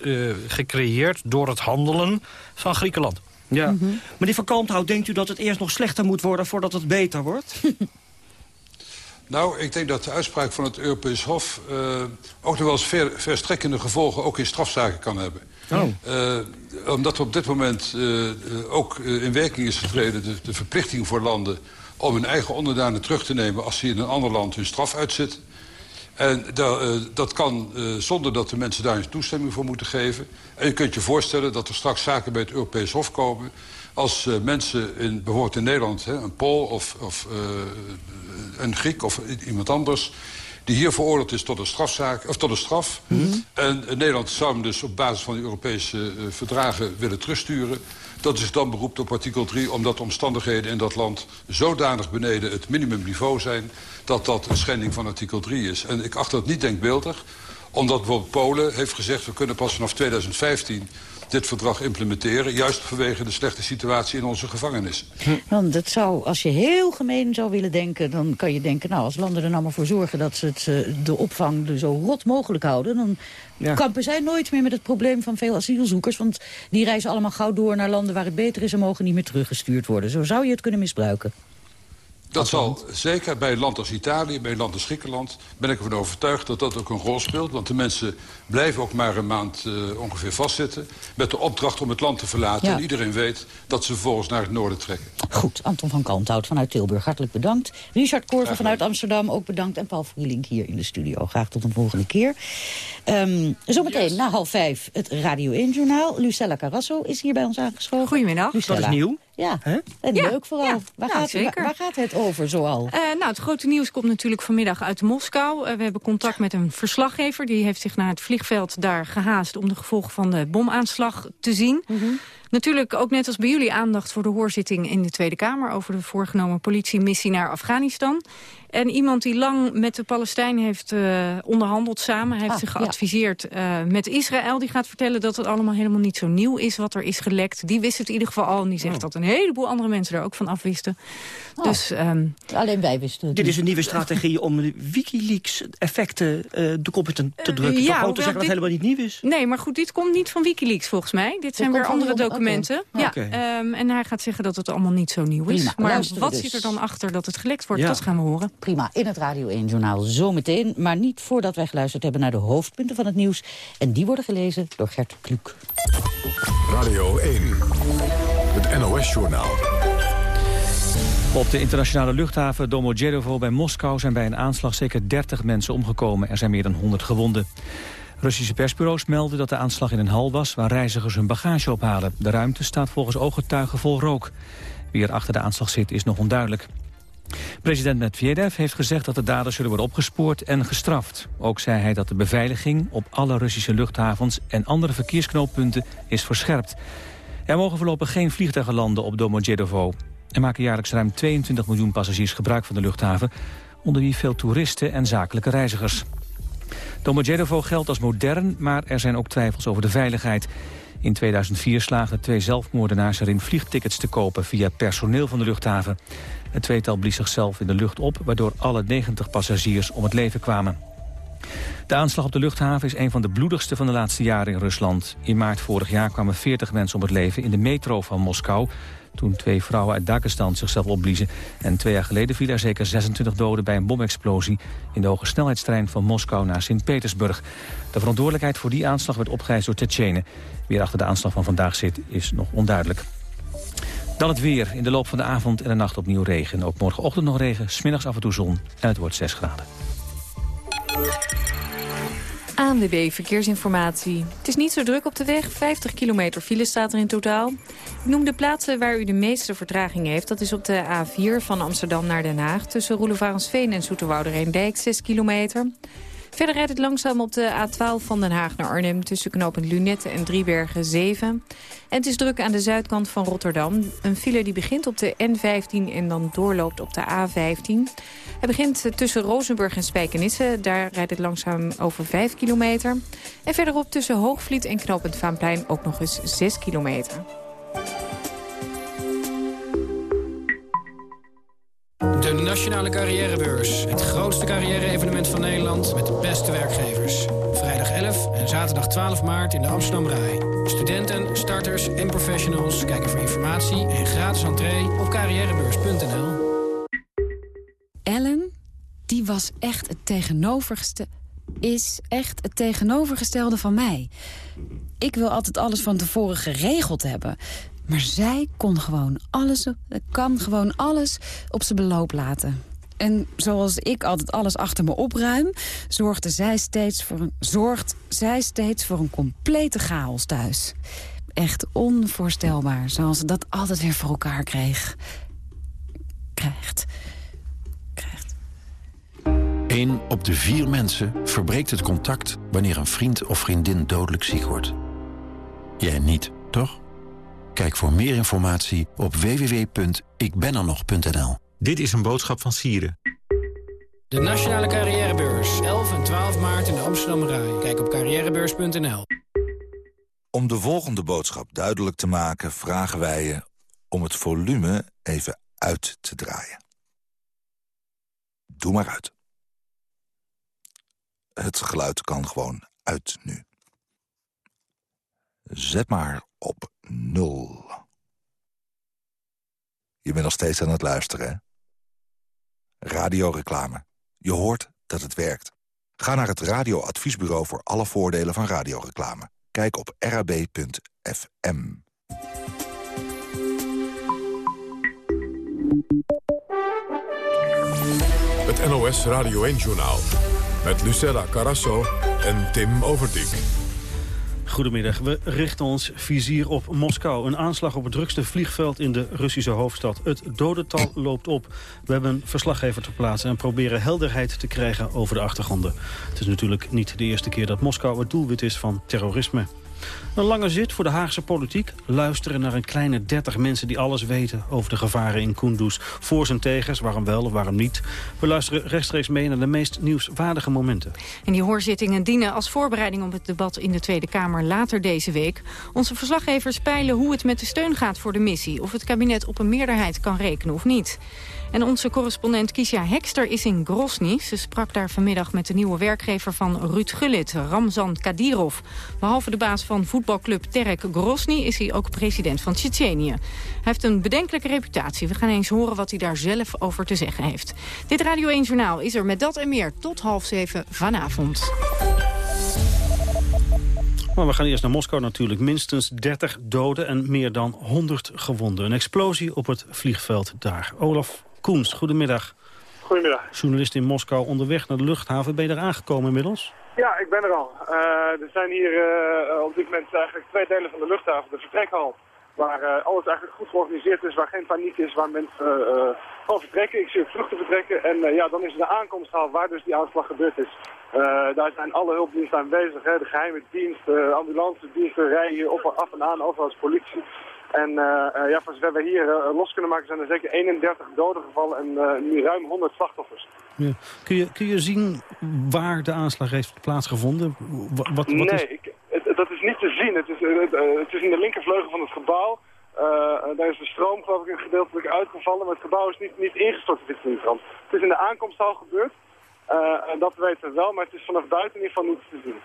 gecreëerd door het handelen van Griekenland. Ja. Mm -hmm. Meneer Van Kalmthout, denkt u dat het eerst nog slechter moet worden... voordat het beter wordt? Nou, ik denk dat de uitspraak van het Europees Hof... Uh, ook nog wel eens ver, verstrekkende gevolgen ook in strafzaken kan hebben. Oh. Uh, omdat er op dit moment uh, ook in werking is getreden... De, de, verplichting voor landen om hun eigen onderdanen terug te nemen... als ze in een ander land hun straf uitzitten. En dat, uh, dat kan uh, zonder dat de mensen daar een toestemming voor moeten geven. En je kunt je voorstellen dat er straks zaken bij het Europees Hof komen... als uh, mensen, in, bijvoorbeeld in Nederland, hè, een Pool of, of een Griek of iemand anders... die hier veroordeeld is tot een, strafzaak, of tot een straf. Mm -hmm. En Nederland zou hem dus op basis van de Europese verdragen willen terugsturen... Dat is dan beroept op artikel 3... omdat de omstandigheden in dat land zodanig beneden het minimumniveau zijn... dat dat een schending van artikel 3 is. En ik acht dat niet denkbeeldig, omdat bijvoorbeeld Polen heeft gezegd... we kunnen pas vanaf 2015 dit verdrag implementeren. Juist vanwege de slechte situatie in onze gevangenis. Want dat zou, als je heel gemeen zou willen denken... dan kan je denken, nou, als landen er nou maar voor zorgen... dat ze het, eh, de opvang zo rot mogelijk houden... dan ja. kampen zij nooit meer met het probleem van veel asielzoekers. Want die reizen allemaal gauw door naar landen waar het beter is... en mogen niet meer teruggestuurd worden. Zo zou je het kunnen misbruiken. Dat zal zeker bij een land als Italië, bij een land als Griekenland... ben ik ervan overtuigd dat dat ook een rol speelt. Want de mensen blijven ook maar een maand uh, ongeveer vastzitten... met de opdracht om het land te verlaten. En iedereen weet dat ze vervolgens naar het noorden trekken. Goed, Anton van Kalmthout vanuit Tilburg, hartelijk bedankt. Richard Korver vanuit Amsterdam, ook bedankt. En Paul Vrielink hier in de studio. Graag tot een volgende keer. Um, zometeen na half vijf het Radio 1-journaal. Lucella Carrasso is hier bij ons aangeschoven. Goedemiddag. Lucella. Dat is nieuw. Ja, en leuk vooral. waar, gaat, zeker. Waar, gaat het over zoal? Uh, nou, het grote nieuws komt natuurlijk vanmiddag uit Moskou. Uh, we hebben contact met een verslaggever. Die heeft zich naar het vliegveld daar gehaast... om de gevolgen van de bomaanslag te zien. Mm -hmm. Natuurlijk ook net als bij jullie aandacht voor de hoorzitting in de Tweede Kamer... over de voorgenomen politiemissie naar Afghanistan. En iemand die lang met de Palestijnen heeft uh, onderhandeld samen... heeft ah, zich geadviseerd ja. uh, met Israël. Die gaat vertellen dat het allemaal helemaal niet zo nieuw is wat er is gelekt. Die wist het in ieder geval al. En die zegt oh. dat een heleboel andere mensen er ook van afwisten. Oh. Dus, um, Alleen wij wisten Dit is een nieuwe strategie om de Wikileaks-effecten uh, de kop te, te drukken. ja, gewoon te zeggen dat het helemaal niet nieuw is. Nee, maar goed, dit komt niet van Wikileaks volgens mij. Dit zijn weer andere documenten. Okay. Ja, okay. um, en hij gaat zeggen dat het allemaal niet zo nieuw is. Prima, maar wat dus. zit er dan achter dat het gelekt wordt, ja. dat gaan we horen. Prima, in het Radio 1-journaal zometeen. Maar niet voordat wij geluisterd hebben naar de hoofdpunten van het nieuws. En die worden gelezen door Gert Kluk. Radio 1, het NOS-journaal. Op de internationale luchthaven Domodedovo bij Moskou zijn bij een aanslag zeker 30 mensen omgekomen. Er zijn meer dan 100 gewonden. Russische persbureaus melden dat de aanslag in een hal was waar reizigers hun bagage ophalen. De ruimte staat volgens ooggetuigen vol rook. Wie er achter de aanslag zit is nog onduidelijk. President Medvedev heeft gezegd dat de daders zullen worden opgespoord en gestraft. Ook zei hij dat de beveiliging op alle Russische luchthavens en andere verkeersknooppunten is verscherpt. Er mogen voorlopig geen vliegtuigen landen op Domodedovo. Er maken jaarlijks ruim 22 miljoen passagiers gebruik van de luchthaven... onder wie veel toeristen en zakelijke reizigers. Domodedovo geldt als modern, maar er zijn ook twijfels over de veiligheid. In 2004 slaagden twee zelfmoordenaars erin vliegtickets te kopen... via personeel van de luchthaven. Het tweetal blies zichzelf in de lucht op... waardoor alle 90 passagiers om het leven kwamen. De aanslag op de luchthaven is een van de bloedigste van de laatste jaren in Rusland. In maart vorig jaar kwamen 40 mensen om het leven in de metro van Moskou... toen twee vrouwen uit Dagestan zichzelf opbliezen. En twee jaar geleden vielen er zeker 26 doden bij een bomexplosie... in de hoge snelheidstrein van Moskou naar Sint-Petersburg. De verantwoordelijkheid voor die aanslag werd opgeëist door Tsjetsjenen. Wie er achter de aanslag van vandaag zit, is nog onduidelijk. Dan het weer. In de loop van de avond en de nacht opnieuw regen. Ook morgenochtend nog regen, smiddags af en toe zon en het wordt 6 graden. ANWB Verkeersinformatie. Het is niet zo druk op de weg. 50 kilometer file staat er in totaal. Ik noem de plaatsen waar u de meeste vertraging heeft. Dat is op de A4 van Amsterdam naar Den Haag. Tussen Roelevarensveen en Zoeterwoude Dijk 6 kilometer. Verder rijdt het langzaam op de A12 van Den Haag naar Arnhem... tussen knooppunt Lunette en Driebergen 7. En het is druk aan de zuidkant van Rotterdam. Een file die begint op de N15 en dan doorloopt op de A15. Hij begint tussen Rozenburg en Spijkenisse. Daar rijdt het langzaam over 5 kilometer. En verderop tussen Hoogvliet en knooppunt Vaanplein ook nog eens 6 kilometer. De Nationale Carrièrebeurs. Het grootste carrière-evenement van Nederland met de beste werkgevers. Vrijdag 11 en zaterdag 12 maart in de Amsterdam Rai. Studenten, starters en professionals kijken voor informatie en gratis entree op carrièrebeurs.nl. Ellen, die was echt het tegenovergestelde is echt het tegenovergestelde van mij. Ik wil altijd alles van tevoren geregeld hebben. Maar zij kon gewoon alles, kan gewoon alles op zijn beloop laten. En zoals ik altijd alles achter me opruim... zorgde zij steeds voor een, zorgt zij steeds voor een complete chaos thuis. Echt onvoorstelbaar, zoals ze dat altijd weer voor elkaar kreeg. Krijgt. Krijgt. Eén op de vier mensen verbreekt het contact... wanneer een vriend of vriendin dodelijk ziek wordt. Jij niet, toch? Kijk voor meer informatie op www.ikbenernog.nl. Dit is een boodschap van Sieren. De Nationale Carrièrebeurs, 11 en 12 maart in de Amsterdam Rai. Kijk op carrièrebeurs.nl. Om de volgende boodschap duidelijk te maken... vragen wij je om het volume even uit te draaien. Doe maar uit. Het geluid kan gewoon uit nu. Zet maar op nul. Je bent nog steeds aan het luisteren, hè? Radioreclame. Je hoort dat het werkt. Ga naar het radioadviesbureau voor alle voordelen van radioreclame. Kijk op rab.fm. Het NOS Radio 1-journaal. Met Lucella Carasso en Tim Overdijk. Goedemiddag. We richten ons vizier op Moskou. Een aanslag op het drukste vliegveld in de Russische hoofdstad. Het dodental loopt op. We hebben een verslaggever ter plaatse en proberen helderheid te krijgen over de achtergronden. Het is natuurlijk niet de eerste keer dat Moskou het doelwit is van terrorisme. Een lange zit voor de Haagse politiek. Luisteren naar een kleine 30 mensen die alles weten over de gevaren in Kunduz. Voor zijn tegens, waarom wel of waarom niet. We luisteren rechtstreeks mee naar de meest nieuwswaardige momenten. En die hoorzittingen dienen als voorbereiding op het debat in de Tweede Kamer later deze week. Onze verslaggevers peilen hoe het met de steun gaat voor de missie. Of het kabinet op een meerderheid kan rekenen of niet. En onze correspondent Kisha Hekster is in Grozny. Ze sprak daar vanmiddag met de nieuwe werkgever van Ruud Gullit, Ramzan Kadirov. Behalve de baas van voetbalclub Terek Grozny is hij ook president van Tsjetsjenië. Hij heeft een bedenkelijke reputatie. We gaan eens horen wat hij daar zelf over te zeggen heeft. Dit Radio 1 Journaal is er met dat en meer tot half zeven vanavond. Maar we gaan eerst naar Moskou natuurlijk. Minstens 30 doden en meer dan 100 gewonden. Een explosie op het vliegveld daar. Olaf Koens, goedemiddag. Goedemiddag. Journalist in Moskou onderweg naar de luchthaven. Ben je er aangekomen inmiddels? Ja, ik ben er al. Uh, er zijn hier uh, op dit moment eigenlijk twee delen van de luchthaven. De vertrekhal, waar uh, alles eigenlijk goed georganiseerd is, waar geen paniek is, waar mensen gewoon vertrekken. Ik zie het vluchten vertrekken. En ja, dan is er de aankomsthal waar dus die aanslag gebeurd is. daar zijn alle hulpdiensten aanwezig. Hè. De geheime dienst, ambulance diensten rijden hier af en aan, overal als politie. En uh, ja, voor zover we hier uh, los kunnen maken zijn er zeker 31 doden gevallen en uh, nu ruim 100 slachtoffers. Ja. Kun, je, kun je zien waar de aanslag heeft plaatsgevonden? Wat, wat nee, is... ik, het, dat is niet te zien. Het is, het is in de linkervleugel van het gebouw. daar is de stroom geloof ik gedeeltelijk uitgevallen, maar het gebouw is niet, niet ingestort op dit moment. Het is in de aankomsthal gebeurd. dat weten we wel, maar het is vanaf buiten in ieder geval niet te zien.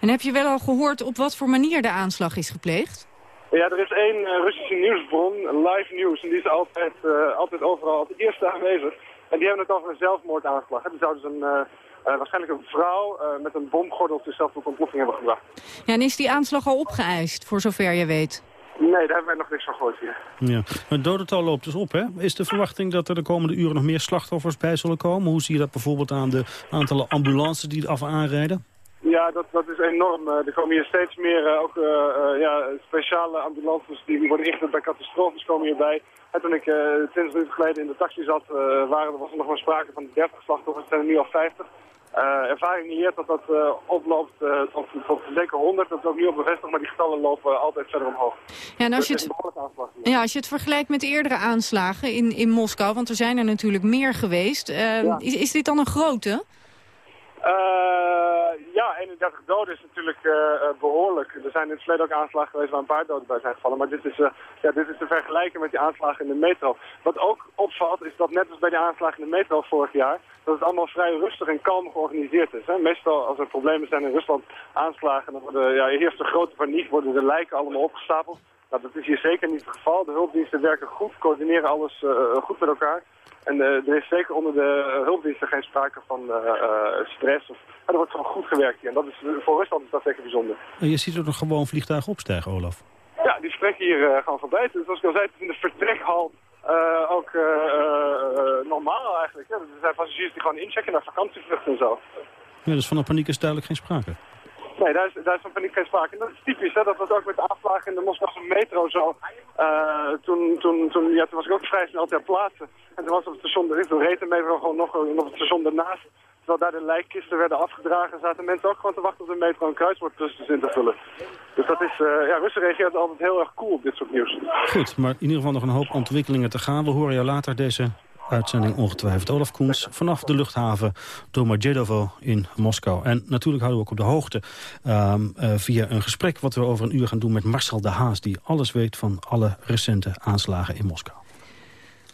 En heb je wel al gehoord op wat voor manier de aanslag is gepleegd? Ja, er is één uh, Russische nieuwsbron, Live News, en die is altijd, uh, altijd overal als eerste aanwezig. En die hebben het over een zelfmoordaanslag. Er zou dus een, uh, waarschijnlijk een vrouw met een bomgordel zichzelf tot ontploffing hebben gebracht. Ja, en is die aanslag al opgeëist, voor zover je weet? Nee, daar hebben wij nog niks van gehoord hier. Ja. Het dodental loopt dus op, hè? Is de verwachting dat er de komende uren nog meer slachtoffers bij zullen komen? Hoe zie je dat bijvoorbeeld aan de aantallen ambulances die af en aanrijden? Ja, dat, dat is enorm. Eh, er komen hier steeds meer uh, ook, uh, ja, speciale ambulances die worden ingezet bij catastrofes komen hierbij. En toen ik 20 minuten geleden in de taxi zat, waren, was er nog maar sprake van 30 slachtoffers. Het zijn er nu al 50. ervaring leert dat dat oploopt tot, tot zeker 100. Dat is ook nu op bevestigd, maar die getallen lopen altijd verder omhoog. Ja, en als je, het, ja, als je het vergelijkt met eerdere aanslagen in, in Moskou, want er zijn er natuurlijk meer geweest. Ja. is, is dit dan een grote? Uh, ja, 31 doden is natuurlijk uh, behoorlijk. Er zijn in het verleden ook aanslagen geweest waar een paar doden bij zijn gevallen. Maar dit is, uh, ja, dit is te vergelijken met die aanslagen in de metro. Wat ook opvalt is dat net als bij die aanslagen in de metro vorig jaar... dat het allemaal vrij rustig en kalm georganiseerd is. Hè? Meestal als er problemen zijn in Rusland aanslagen... dan worden, ja, eerst een grote paniek, worden de lijken allemaal opgestapeld. Nou, dat is hier zeker niet het geval. De hulpdiensten werken goed, coördineren alles goed met elkaar... En uh, er is zeker onder de hulpdiensten geen sprake van uh, stress. Of, er wordt gewoon goed gewerkt hier. En dat is, voor Rusland is dat zeker bijzonder. En je ziet er nog gewoon vliegtuigen opstijgen, Olaf? Ja, die spreken hier gewoon voorbij. Dus zoals ik al zei, het is in de vertrekhal ook normaal eigenlijk. Ja, er zijn passagiers die gewoon inchecken naar vakantievluchten en zo. Ja, dus van een paniek is duidelijk geen sprake. Nee, daar is, daar is van paniek geen sprake. En dat is typisch, hè? dat was ook met de aanslagen in de Moskouse metro zo. Uh, toen, toen, toen, ja, toen was ik ook vrij snel ter plaatse. En toen was op het station, toen reed de metro gewoon nog, nog het station daarnaast. Terwijl daar de lijkkisten werden afgedragen, zaten mensen ook gewoon te wachten op de metro een kruiswoordclusters in te vullen. Dus dat is, uh, ja, Russen reageert altijd heel erg cool op dit soort nieuws. Goed, maar in ieder geval nog een hoop ontwikkelingen te gaan. We horen jou later deze uitzending ongetwijfeld. Olaf Koens vanaf de luchthaven Domodedovo in Moskou. En natuurlijk houden we ook op de hoogte um, uh, via een gesprek... wat we over een uur gaan doen met Marcel de Haas... die alles weet van alle recente aanslagen in Moskou.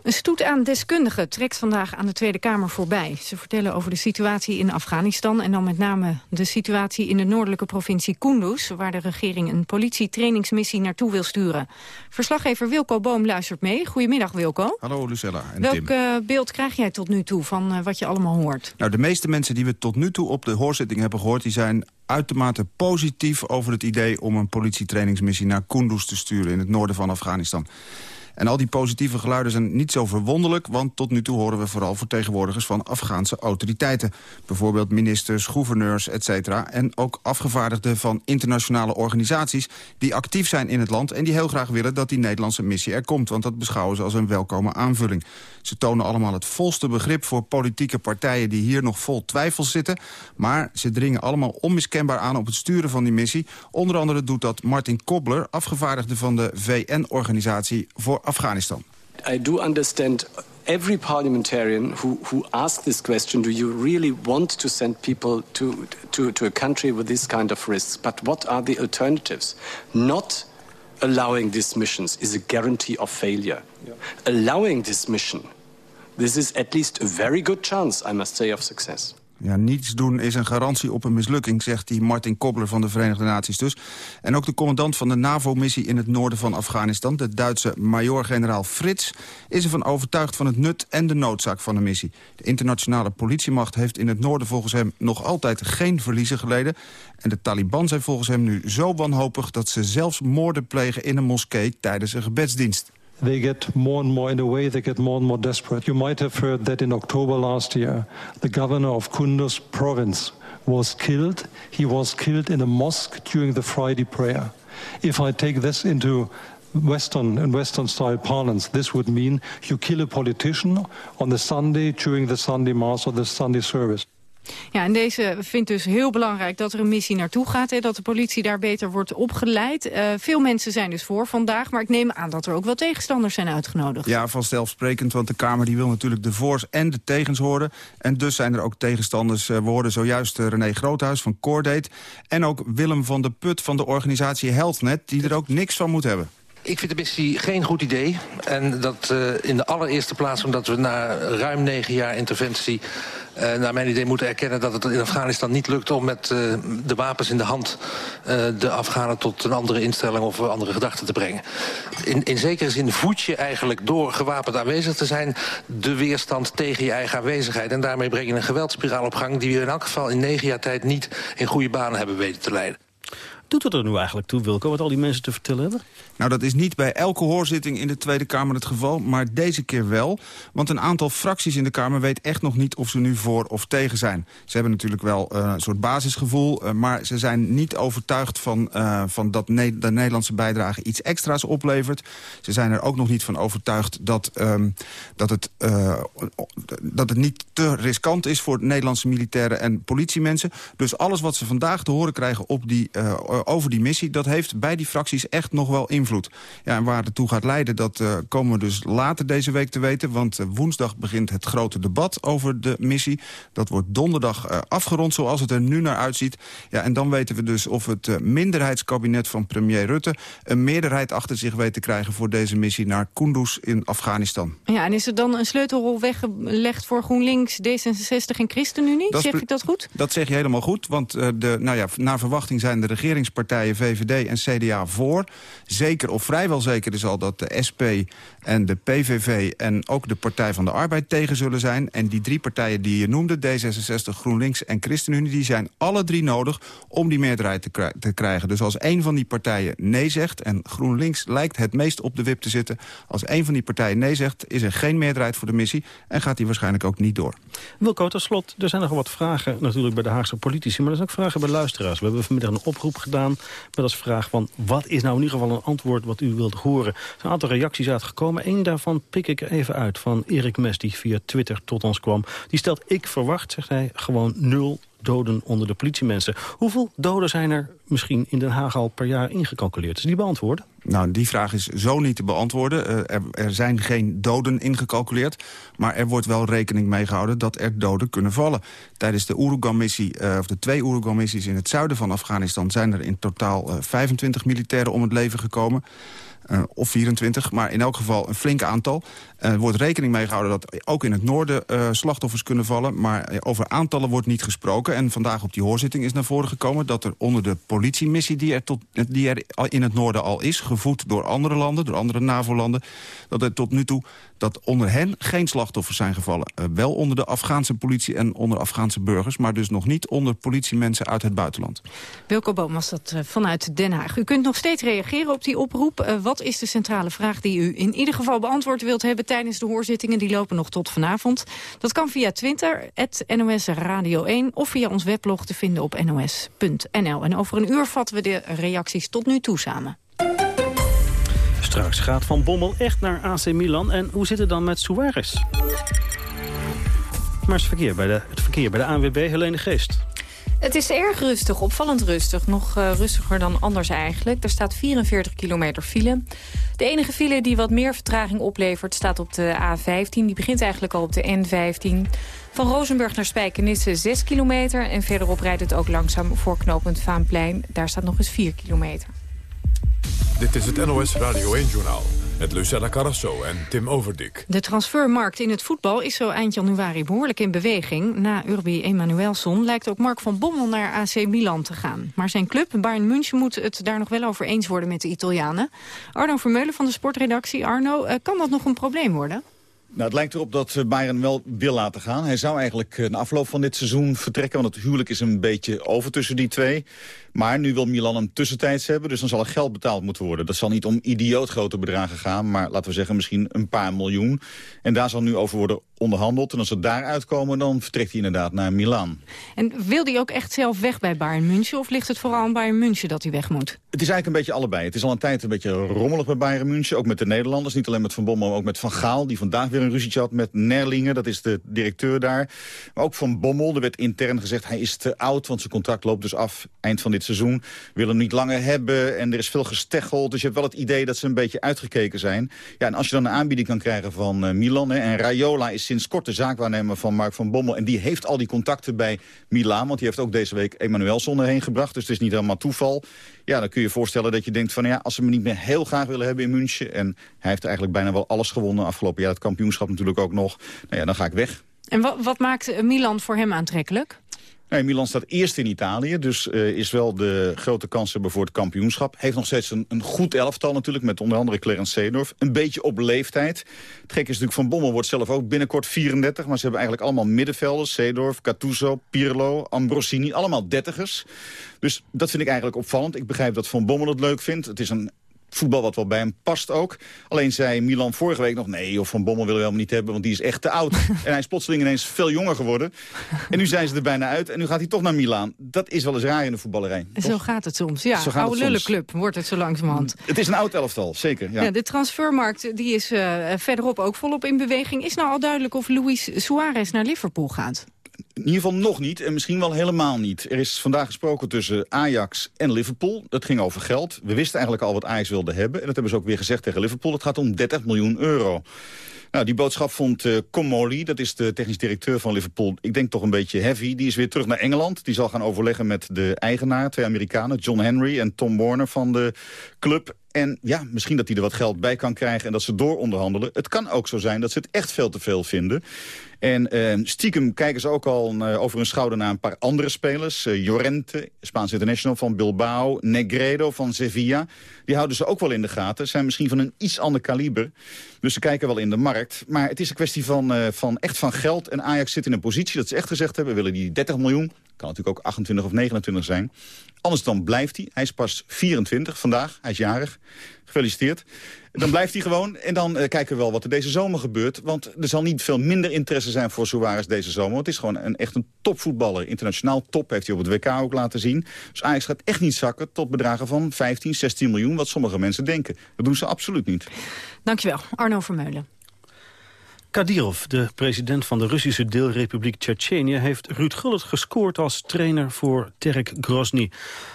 Een stoet aan deskundigen trekt vandaag aan de Tweede Kamer voorbij. Ze vertellen over de situatie in Afghanistan... en dan met name de situatie in de noordelijke provincie Kunduz... waar de regering een politietrainingsmissie naartoe wil sturen. Verslaggever Wilco Boom luistert mee. Goedemiddag, Wilco. Hallo, Lucella en Welk Tim. eh, beeld krijg jij tot nu toe van eh, wat je allemaal hoort? Nou, de meeste mensen die we tot nu toe op de hoorzitting hebben gehoord... die zijn uitermate positief over het idee om een politietrainingsmissie naar Kunduz te sturen... in het noorden van Afghanistan. En al die positieve geluiden zijn niet zo verwonderlijk... want tot nu toe horen we vooral vertegenwoordigers van Afghaanse autoriteiten. Bijvoorbeeld ministers, gouverneurs, etc. En ook afgevaardigden van internationale organisaties... die actief zijn in het land en die heel graag willen dat die Nederlandse missie er komt. Want dat beschouwen ze als een welkome aanvulling. Ze tonen allemaal het volste begrip voor politieke partijen... die hier nog vol twijfels zitten. Maar ze dringen allemaal onmiskenbaar aan op het sturen van die missie. Onder andere doet dat Martin Kobler, afgevaardigde van de VN-organisatie voor Afghanistan. I do understand every parliamentarian who, who asks this question, do you really want to send people to, to, to a country with this kind of risks? But what are the alternatives? Not allowing these missions is a guarantee of failure. Allowing this mission, this is at least a very good chance, I must say, of success. Ja, niets doen is een garantie op een mislukking, zegt die Martin Kobler van de Verenigde Naties dus. En ook de commandant van de NAVO-missie in het noorden van Afghanistan, de Duitse major-generaal Frits, is ervan overtuigd van het nut en de noodzaak van de missie. De internationale politiemacht heeft in het noorden volgens hem nog altijd geen verliezen geleden. En de Taliban zijn volgens hem nu zo wanhopig dat ze zelfs moorden plegen in een moskee tijdens een gebedsdienst. They get more and more in a way they get more and more desperate. You might have heard that in october last year the governor of kunduz province was killed. He was killed in a mosque during the friday prayer. If i take this into western and western style parlance this would mean you kill a politician on the sunday during the sunday mass or the sunday service Ja, en deze vindt dus heel belangrijk dat er een missie naartoe gaat... en dat de politie daar beter wordt opgeleid. Uh, veel mensen zijn dus voor vandaag, maar ik neem aan dat er ook wel tegenstanders zijn uitgenodigd. Ja, vanzelfsprekend, want de Kamer die wil natuurlijk de voors en de tegens horen. En dus zijn er ook tegenstanders. Uh, we hoorden zojuist uh, René Groothuis van Coordate... en ook Willem van de Put van de organisatie HealthNet... die er ook niks van moet hebben. Ik vind de missie geen goed idee. En dat uh, in de allereerste plaats omdat we na ruim negen jaar interventie... Uh, naar mijn idee moeten erkennen dat het in Afghanistan niet lukt... om met uh, de wapens in de hand de Afghanen tot een andere instelling... of andere gedachten te brengen. In, in zekere zin voed je eigenlijk door gewapend aanwezig te zijn... de weerstand tegen je eigen aanwezigheid. En daarmee breng je een geweldspiraal op gang... die we in elk geval in negen jaar tijd niet in goede banen hebben weten te leiden. Doet het er nu eigenlijk toe, Wilco, wat al die mensen te vertellen hebben? Nou, dat is niet bij elke hoorzitting in de Tweede Kamer het geval, maar deze keer wel. Want een aantal fracties in de Kamer weet echt nog niet of ze nu voor of tegen zijn. Ze hebben natuurlijk wel uh, een soort basisgevoel, uh, maar ze zijn niet overtuigd van, uh, van dat de Nederlandse bijdrage iets extra's oplevert. Ze zijn er ook nog niet van overtuigd dat, um, dat, het, dat het niet te riskant is voor Nederlandse militairen en politiemensen. Dus alles wat ze vandaag te horen krijgen op die, over die missie, dat heeft bij die fracties echt nog wel invloed. Ja, en waar het toe gaat leiden, dat uh, komen we dus later deze week te weten. Want uh, woensdag begint het grote debat over de missie. Dat wordt donderdag uh, afgerond zoals het er nu naar uitziet. Ja, en dan weten we dus of het minderheidskabinet van premier Rutte... een meerderheid achter zich weet te krijgen voor deze missie naar Kunduz in Afghanistan. Ja, en is er dan een sleutelrol weggelegd voor GroenLinks, D66 en ChristenUnie? Dat zeg ik dat goed? Dat zeg je helemaal goed, want de, nou ja, naar verwachting zijn de regeringspartijen VVD en CDA voor zeker of vrijwel zeker is al dat de SP en de PVV en ook de Partij van de Arbeid tegen zullen zijn. En die drie partijen die je noemde, D66, GroenLinks en ChristenUnie... die zijn alle drie nodig om die meerderheid te, kri te krijgen. Dus als één van die partijen nee zegt... en GroenLinks lijkt het meest op de wip te zitten... als één van die partijen nee zegt, is er geen meerderheid voor de missie... en gaat die waarschijnlijk ook niet door. Wilco, tot slot, er zijn nog wat vragen natuurlijk bij de Haagse politici... maar er zijn ook vragen bij luisteraars. We hebben vanmiddag een oproep gedaan met als vraag van... wat is nou in ieder geval een antwoord wat u wilt horen? Er zijn een aantal reacties uitgekomen. Eén daarvan pik ik even uit van Erik Mes, die via Twitter tot ons kwam. Die stelt, ik verwacht, zegt hij, gewoon nul doden onder de politiemensen. Hoeveel doden zijn er misschien in Den Haag al per jaar ingecalculeerd? Is die beantwoorden? Nou, die vraag is zo niet te beantwoorden. Uh, er, zijn geen doden ingecalculeerd. Maar er wordt wel rekening mee gehouden dat er doden kunnen vallen. Tijdens de Urugan-missie, uh, of de twee Urugan-missies in het zuiden van Afghanistan... zijn er in totaal uh, 25 militairen om het leven gekomen. Of 24, maar in elk geval een flink aantal. Er uh, wordt rekening mee gehouden dat ook in het noorden uh, slachtoffers kunnen vallen. Maar over aantallen wordt niet gesproken. En vandaag op die hoorzitting is naar voren gekomen... dat er onder de politiemissie die er, tot, die er in het noorden al is... gevoed door andere landen, door andere NAVO-landen... dat er tot nu toe dat onder hen geen slachtoffers zijn gevallen. Wel onder de Afghaanse politie en onder Afghaanse burgers... maar dus nog niet onder politiemensen uit het buitenland. Wilco Boom was dat vanuit Den Haag. U kunt nog steeds reageren op die oproep. Wat is de centrale vraag die u in ieder geval beantwoord wilt hebben... tijdens de hoorzittingen? Die lopen nog tot vanavond. Dat kan via Twitter, NOS Radio 1... of via ons weblog te vinden op nos.nl. En over een uur vatten we de reacties tot nu toe samen. Straks gaat Van Bommel echt naar AC Milan. En hoe zit het dan met Suarez? Maar het verkeer bij de, het verkeer bij de ANWB, Helene Geest. Het is erg rustig, opvallend rustig. Nog uh, rustiger dan anders eigenlijk. Er staat 44 kilometer file. De enige file die wat meer vertraging oplevert staat op de A15. Die begint eigenlijk al op de N15. Van Rozenburg naar Spijkenisse 6 kilometer. En verderop rijdt het ook langzaam voor knooppunt Vaanplein. Daar staat nog eens 4 kilometer. Dit is het NOS Radio 1-journaal. Met Lucella Carrasso en Tim Overdik. De transfermarkt in het voetbal is zo eind januari behoorlijk in beweging. Na Urbi Emanuelson lijkt ook Mark van Bommel naar AC Milan te gaan. Maar zijn club, Bayern München, moet het daar nog wel over eens worden met de Italianen. Arno Vermeulen van de sportredactie. Arno, kan dat nog een probleem worden? Nou, het lijkt erop dat Bayern wel wil laten gaan. Hij zou eigenlijk na afloop van dit seizoen vertrekken... want het huwelijk is een beetje over tussen die twee. Maar nu wil Milan hem tussentijds hebben, dus dan zal er geld betaald moeten worden. Dat zal niet om idioot grote bedragen gaan, maar laten we zeggen misschien een paar miljoen. En daar zal nu over worden onderhandeld. En als ze daaruit komen, dan vertrekt hij inderdaad naar Milan. En wil hij ook echt zelf weg bij Bayern München? Of ligt het vooral aan Bayern München dat hij weg moet? Het is eigenlijk een beetje allebei. Het is al een tijd een beetje rommelig bij Bayern München. Ook met de Nederlanders. Niet alleen met Van Bommel, maar ook met Van Gaal. Die vandaag weer een ruzietje had met Nerlingen. Dat is de directeur daar. Maar ook Van Bommel. Er werd intern gezegd hij is te oud. Want zijn contract loopt dus af eind van dit seizoen. Wil hem niet langer hebben. En er is veel gesteggeld. Dus je hebt wel het idee dat ze een beetje uitgekeken zijn. Ja, en als je dan een aanbieding kan krijgen van uh, Milan. Hè, en Raiola is sinds kort de zaakwaarnemer van Mark van Bommel. En die heeft al die contacten bij Milaan. Want die heeft ook deze week Emanuelson erheen gebracht. Dus het is niet helemaal toeval. Ja, dan kun je je voorstellen dat je denkt van... ja, als ze me niet meer heel graag willen hebben in München... en hij heeft eigenlijk bijna wel alles gewonnen afgelopen jaar... het kampioenschap natuurlijk ook nog. Nou ja, dan ga ik weg. En wat, wat maakt Milan voor hem aantrekkelijk? Nee, Milan staat eerst in Italië, dus uh, is wel de grote kans hebben voor het kampioenschap. Heeft nog steeds een, een goed elftal natuurlijk, met onder andere Clarence Seedorf. Een beetje op leeftijd. Het gekke is natuurlijk, Van Bommel wordt zelf ook binnenkort 34... maar ze hebben eigenlijk allemaal middenvelders. Seedorf, Cattuso, Pirlo, Ambrosini, allemaal dertigers. Dus dat vind ik eigenlijk opvallend. Ik begrijp dat Van Bommel het leuk vindt. Het is een voetbal wat wel bij hem past ook. Alleen zei Milan vorige week nog... nee, of Van Bommel willen we helemaal niet hebben, want die is echt te oud. en hij is plotseling ineens veel jonger geworden. En nu zijn ze er bijna uit en nu gaat hij toch naar Milaan. Dat is wel eens raar in de voetballerij. Zo gaat het soms. Ja, oude lullenclub wordt het zo langzamerhand. Het is een oud elftal, zeker. Ja. ja de transfermarkt die is uh, verderop ook volop in beweging. Is nou al duidelijk of Luis Suarez naar Liverpool gaat? In ieder geval nog niet en misschien wel helemaal niet. Er is vandaag gesproken tussen Ajax en Liverpool. Dat ging over geld. We wisten eigenlijk al wat Ajax wilde hebben. En dat hebben ze ook weer gezegd tegen Liverpool. Het gaat om 30 miljoen euro. Nou, die boodschap vond uh, Comoli, dat is de technisch directeur van Liverpool... ik denk toch een beetje heavy. Die is weer terug naar Engeland. Die zal gaan overleggen met de eigenaar, twee Amerikanen... John Henry en Tom Warner van de club. En ja, misschien dat hij er wat geld bij kan krijgen en dat ze door onderhandelen. Het kan ook zo zijn dat ze het echt veel te veel vinden. En uh, stiekem kijken ze ook al over hun schouder naar een paar andere spelers. Uh, Llorente, Spaans international van Bilbao. Negredo van Sevilla. Die houden ze ook wel in de gaten. Zijn misschien van een iets ander kaliber. Dus ze kijken wel in de markt. Maar het is een kwestie van, van echt van geld. En Ajax zit in een positie dat ze echt gezegd hebben... we willen die 30 miljoen, kan natuurlijk ook 28 of 29 zijn... Anders dan blijft hij. Hij is pas 24 vandaag. Hij is jarig. Gefeliciteerd. Dan blijft hij gewoon. En dan uh, kijken we wel wat er deze zomer gebeurt. Want er zal niet veel minder interesse zijn voor Suarez deze zomer. Het is gewoon een, echt een topvoetballer. Internationaal top heeft hij op het WK ook laten zien. Dus Ajax gaat echt niet zakken tot bedragen van 15, 16 miljoen. Wat sommige mensen denken. Dat doen ze absoluut niet. Dankjewel. Arno Vermeulen. Kadyrov, de president van de Russische deelrepubliek Tsjetsjenië... heeft Ruud Gullit gescoord als trainer voor Terek Grozny.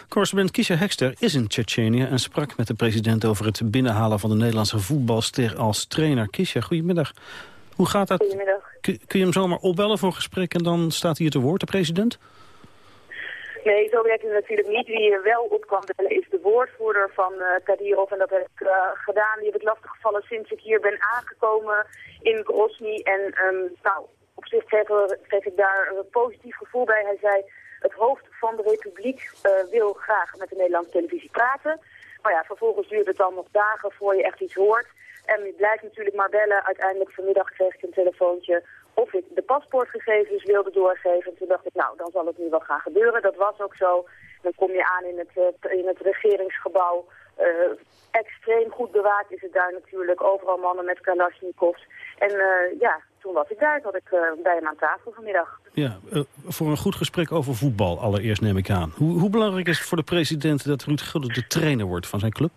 Correspondent Kisha Hekster is in Tsjetsjenië... en sprak met de president over het binnenhalen van de Nederlandse voetbalster als trainer. Kisha, goedemiddag. Hoe gaat dat? Goedemiddag. Kun, kun je hem zomaar opbellen voor een gesprek en dan staat hij hier te woord, de president? Nee, zo werkt het natuurlijk niet. Wie hier wel op kan bellen is de woordvoerder van uh, Kadirov. En dat heb ik uh, gedaan. Die heb ik lastig gevallen sinds ik hier ben aangekomen in Grozny. En um, nou, op zich kreeg, ik daar een positief gevoel bij. Hij zei, het hoofd van de republiek uh, wil graag met de Nederlandse televisie praten. Maar ja, vervolgens duurt het dan nog dagen voor je echt iets hoort. En je blijft natuurlijk maar bellen. Uiteindelijk vanmiddag kreeg ik een telefoontje of ik de paspoortgegevens wilde doorgeven. Toen dacht ik, nou, dan zal het nu wel gaan gebeuren. Dat was ook zo. Dan kom je aan in het, uh, in het regeringsgebouw. Uh, extreem goed bewaakt is het daar natuurlijk. Overal mannen met kalasjnikovs. En uh, ja, toen was ik daar. Zat ik bij hem aan tafel vanmiddag. Ja, voor een goed gesprek over voetbal allereerst neem ik aan. Hoe, hoe belangrijk is het voor de president dat Ruud Gullit de trainer wordt van zijn club?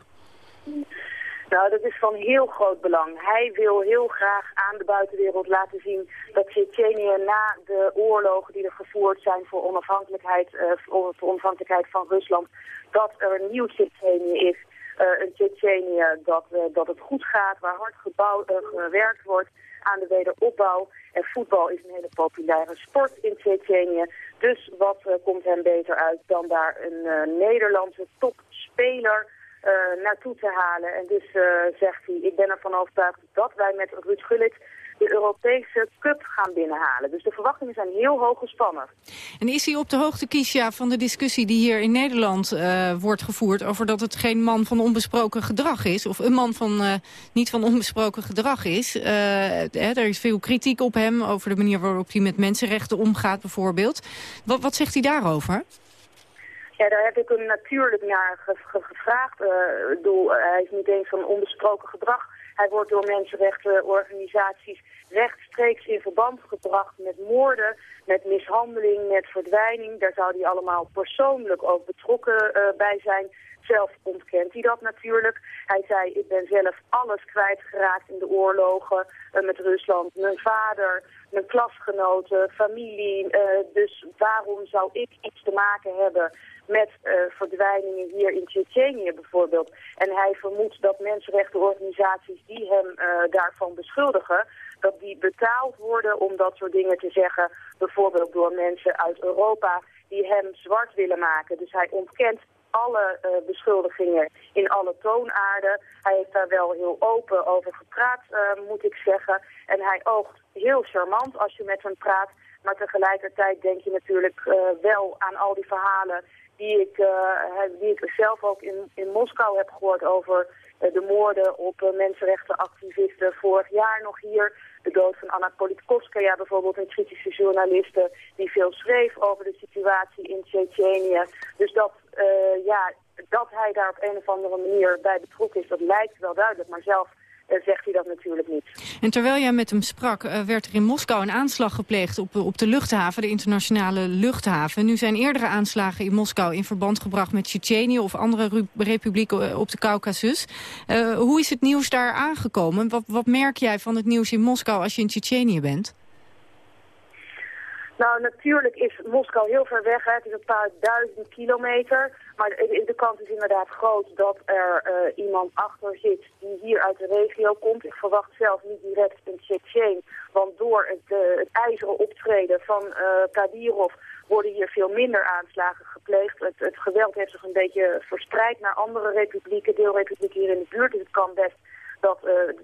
Nou, dat is van heel groot belang. Hij wil heel graag aan de buitenwereld laten zien dat Tsjetsjenië na de oorlogen die er gevoerd zijn voor onafhankelijkheid, uh, voor onafhankelijkheid van Rusland, dat er een nieuw Tsjetsjenië is. Uh, een Tsjetsjenië dat, uh, dat het goed gaat, waar hard gebouwd, gewerkt wordt aan de wederopbouw. En voetbal is een hele populaire sport in Tsjetsjenië. Dus wat komt hem beter uit dan daar een Nederlandse topspeler naartoe te halen. En dus uh, zegt hij, ik ben ervan overtuigd dat wij met Ruud Gullit de Europese Cup gaan binnenhalen. Dus de verwachtingen zijn heel hoog gespannen. En is hij op de hoogte, Kiesja, van de discussie die hier in Nederland uh, wordt gevoerd... over dat het geen man van onbesproken gedrag is... of een man van niet van onbesproken gedrag is. Er is veel kritiek op hem over de manier waarop hij met mensenrechten omgaat bijvoorbeeld. Wat, wat zegt hij daarover? Ja, daar heb ik hem natuurlijk naar ge ge gevraagd. Uh, hij is niet eens van onbesproken gedrag. Hij wordt door mensenrechtenorganisaties rechtstreeks in verband gebracht met moorden, met mishandeling, met verdwijning. Daar zou hij allemaal persoonlijk ook betrokken uh, bij zijn. Zelf ontkent hij dat natuurlijk. Hij zei, ik ben zelf alles kwijtgeraakt in de oorlogen met Rusland. Mijn vader, mijn klasgenoten, familie. Dus waarom zou ik iets te maken hebben met uh, verdwijningen hier in Tsjetsjenië bijvoorbeeld. En hij vermoedt dat mensenrechtenorganisaties die hem uh, daarvan beschuldigen, dat die betaald worden om dat soort dingen te zeggen. Bijvoorbeeld door mensen uit Europa die hem zwart willen maken. Dus hij ontkent alle uh, beschuldigingen in alle toonaarden. Hij heeft daar wel heel open over gepraat, moet ik zeggen. En hij oogt heel charmant als je met hem praat. Maar tegelijkertijd denk je natuurlijk wel aan al die verhalen die ik, uh, die ik zelf ook in, in Moskou heb gehoord over uh, de moorden op uh, mensenrechtenactivisten vorig jaar nog hier. De dood van Anna Politkovskaya bijvoorbeeld, een kritische journaliste die veel schreef over de situatie in Tsjetsjenië. Dus dat, ja, dat hij daar op een of andere manier bij betrokken is, dat lijkt wel duidelijk. Maar zelf zegt hij dat natuurlijk niet. En terwijl jij met hem sprak, uh, werd er in Moskou een aanslag gepleegd op, op de luchthaven, de internationale luchthaven. Nu zijn eerdere aanslagen in Moskou in verband gebracht met Tsjetsjenië of andere republieken op de Caucasus. Uh, hoe is het nieuws daar aangekomen? Wat, wat merk jij van het nieuws in Moskou als je in Tsjetsjenië bent? Nou, natuurlijk is Moskou heel ver weg. Hè. Het is een paar duizend kilometer. Maar de, de kans is inderdaad groot dat er uh, iemand achter zit die hier uit de regio komt. Ik verwacht zelf niet direct een Tsjetsjen. Want door het, uh, het ijzeren optreden van uh, Kadyrov worden hier veel minder aanslagen gepleegd. Het, geweld heeft zich een beetje verspreid naar andere republieken, deelrepublieken hier in de buurt. Dus het kan best dat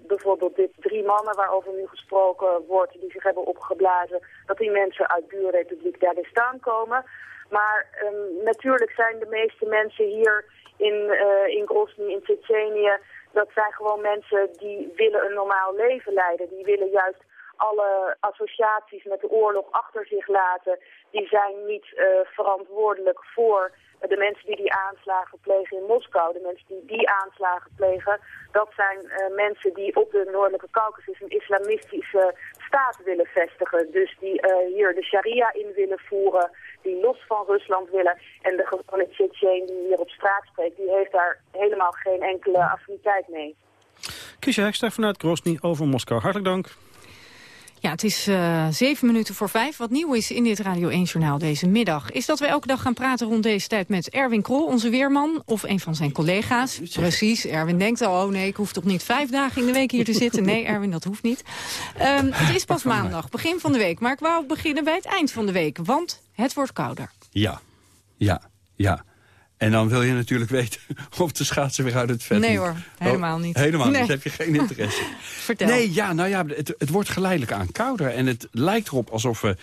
bijvoorbeeld dit drie mannen waarover nu gesproken wordt, die zich hebben opgeblazen, dat die mensen uit buurrepubliek Dagestan komen. Maar um, natuurlijk zijn de meeste mensen hier in, uh, in Grozny, in Tsjetsjenië, dat zijn gewoon mensen die willen een normaal leven leiden. Die willen juist alle associaties met de oorlog achter zich laten. Die zijn niet uh, verantwoordelijk voor de mensen die die aanslagen plegen in Moskou, de mensen die die aanslagen plegen, dat zijn uh, mensen die op de Noordelijke Caucasus een islamistische staat willen vestigen. Dus die hier de sharia in willen voeren, die los van Rusland willen. En de gewone Tsjetsjen die hier op straat spreekt, die heeft daar helemaal geen enkele affiniteit mee. Kiesje Hekster vanuit Grozny over Moskou. Hartelijk dank. Ja, het is uh, zeven minuten voor vijf. Wat nieuw is in dit Radio 1-journaal deze middag... is dat we elke dag gaan praten rond deze tijd met Erwin Krol, onze weerman... of een van zijn collega's. Precies, Erwin denkt al, oh nee, ik hoef toch niet vijf dagen in de week hier te zitten. Nee, Erwin, dat hoeft niet. Um, het is pas maandag, begin van de week. Maar ik wou beginnen bij het eind van de week, want het wordt kouder. Ja, ja, ja. En dan wil je natuurlijk weten of de schaatsen weer uit het vet Nee hoor, helemaal niet. Oh, helemaal niet, daar heb je geen interesse. Vertel. Nee, ja, nou ja, het, het, wordt geleidelijk aan kouder. En het lijkt erop alsof we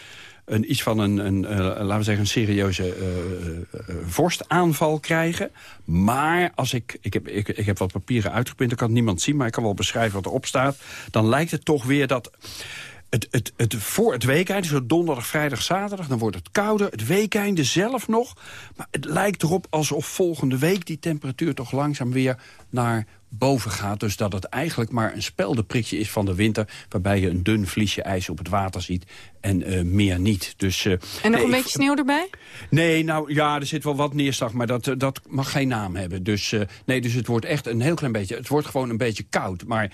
een, iets van een, een uh, laten we zeggen, een serieuze uh, uh, vorstaanval krijgen. Maar als ik, ik heb, ik, ik heb wat papieren uitgeprint, ik kan niemand zien... maar ik kan wel beschrijven wat erop staat. Dan lijkt het toch weer dat het, het, het, voor het weekend, dus donderdag, vrijdag, zaterdag... dan wordt het kouder, het weekende zelf nog. Maar het lijkt erop alsof volgende week die temperatuur toch langzaam weer naar boven gaat. Dus dat het eigenlijk maar een speldenprikje is van de winter... waarbij je een dun vliesje ijs op het water ziet en uh, meer niet. Dus, uh, en nog een beetje sneeuw erbij? Nee, nou ja, er zit wel wat neerslag, maar dat, dat mag geen naam hebben. Dus, nee, dus het wordt echt een heel klein beetje... het wordt gewoon een beetje koud, maar...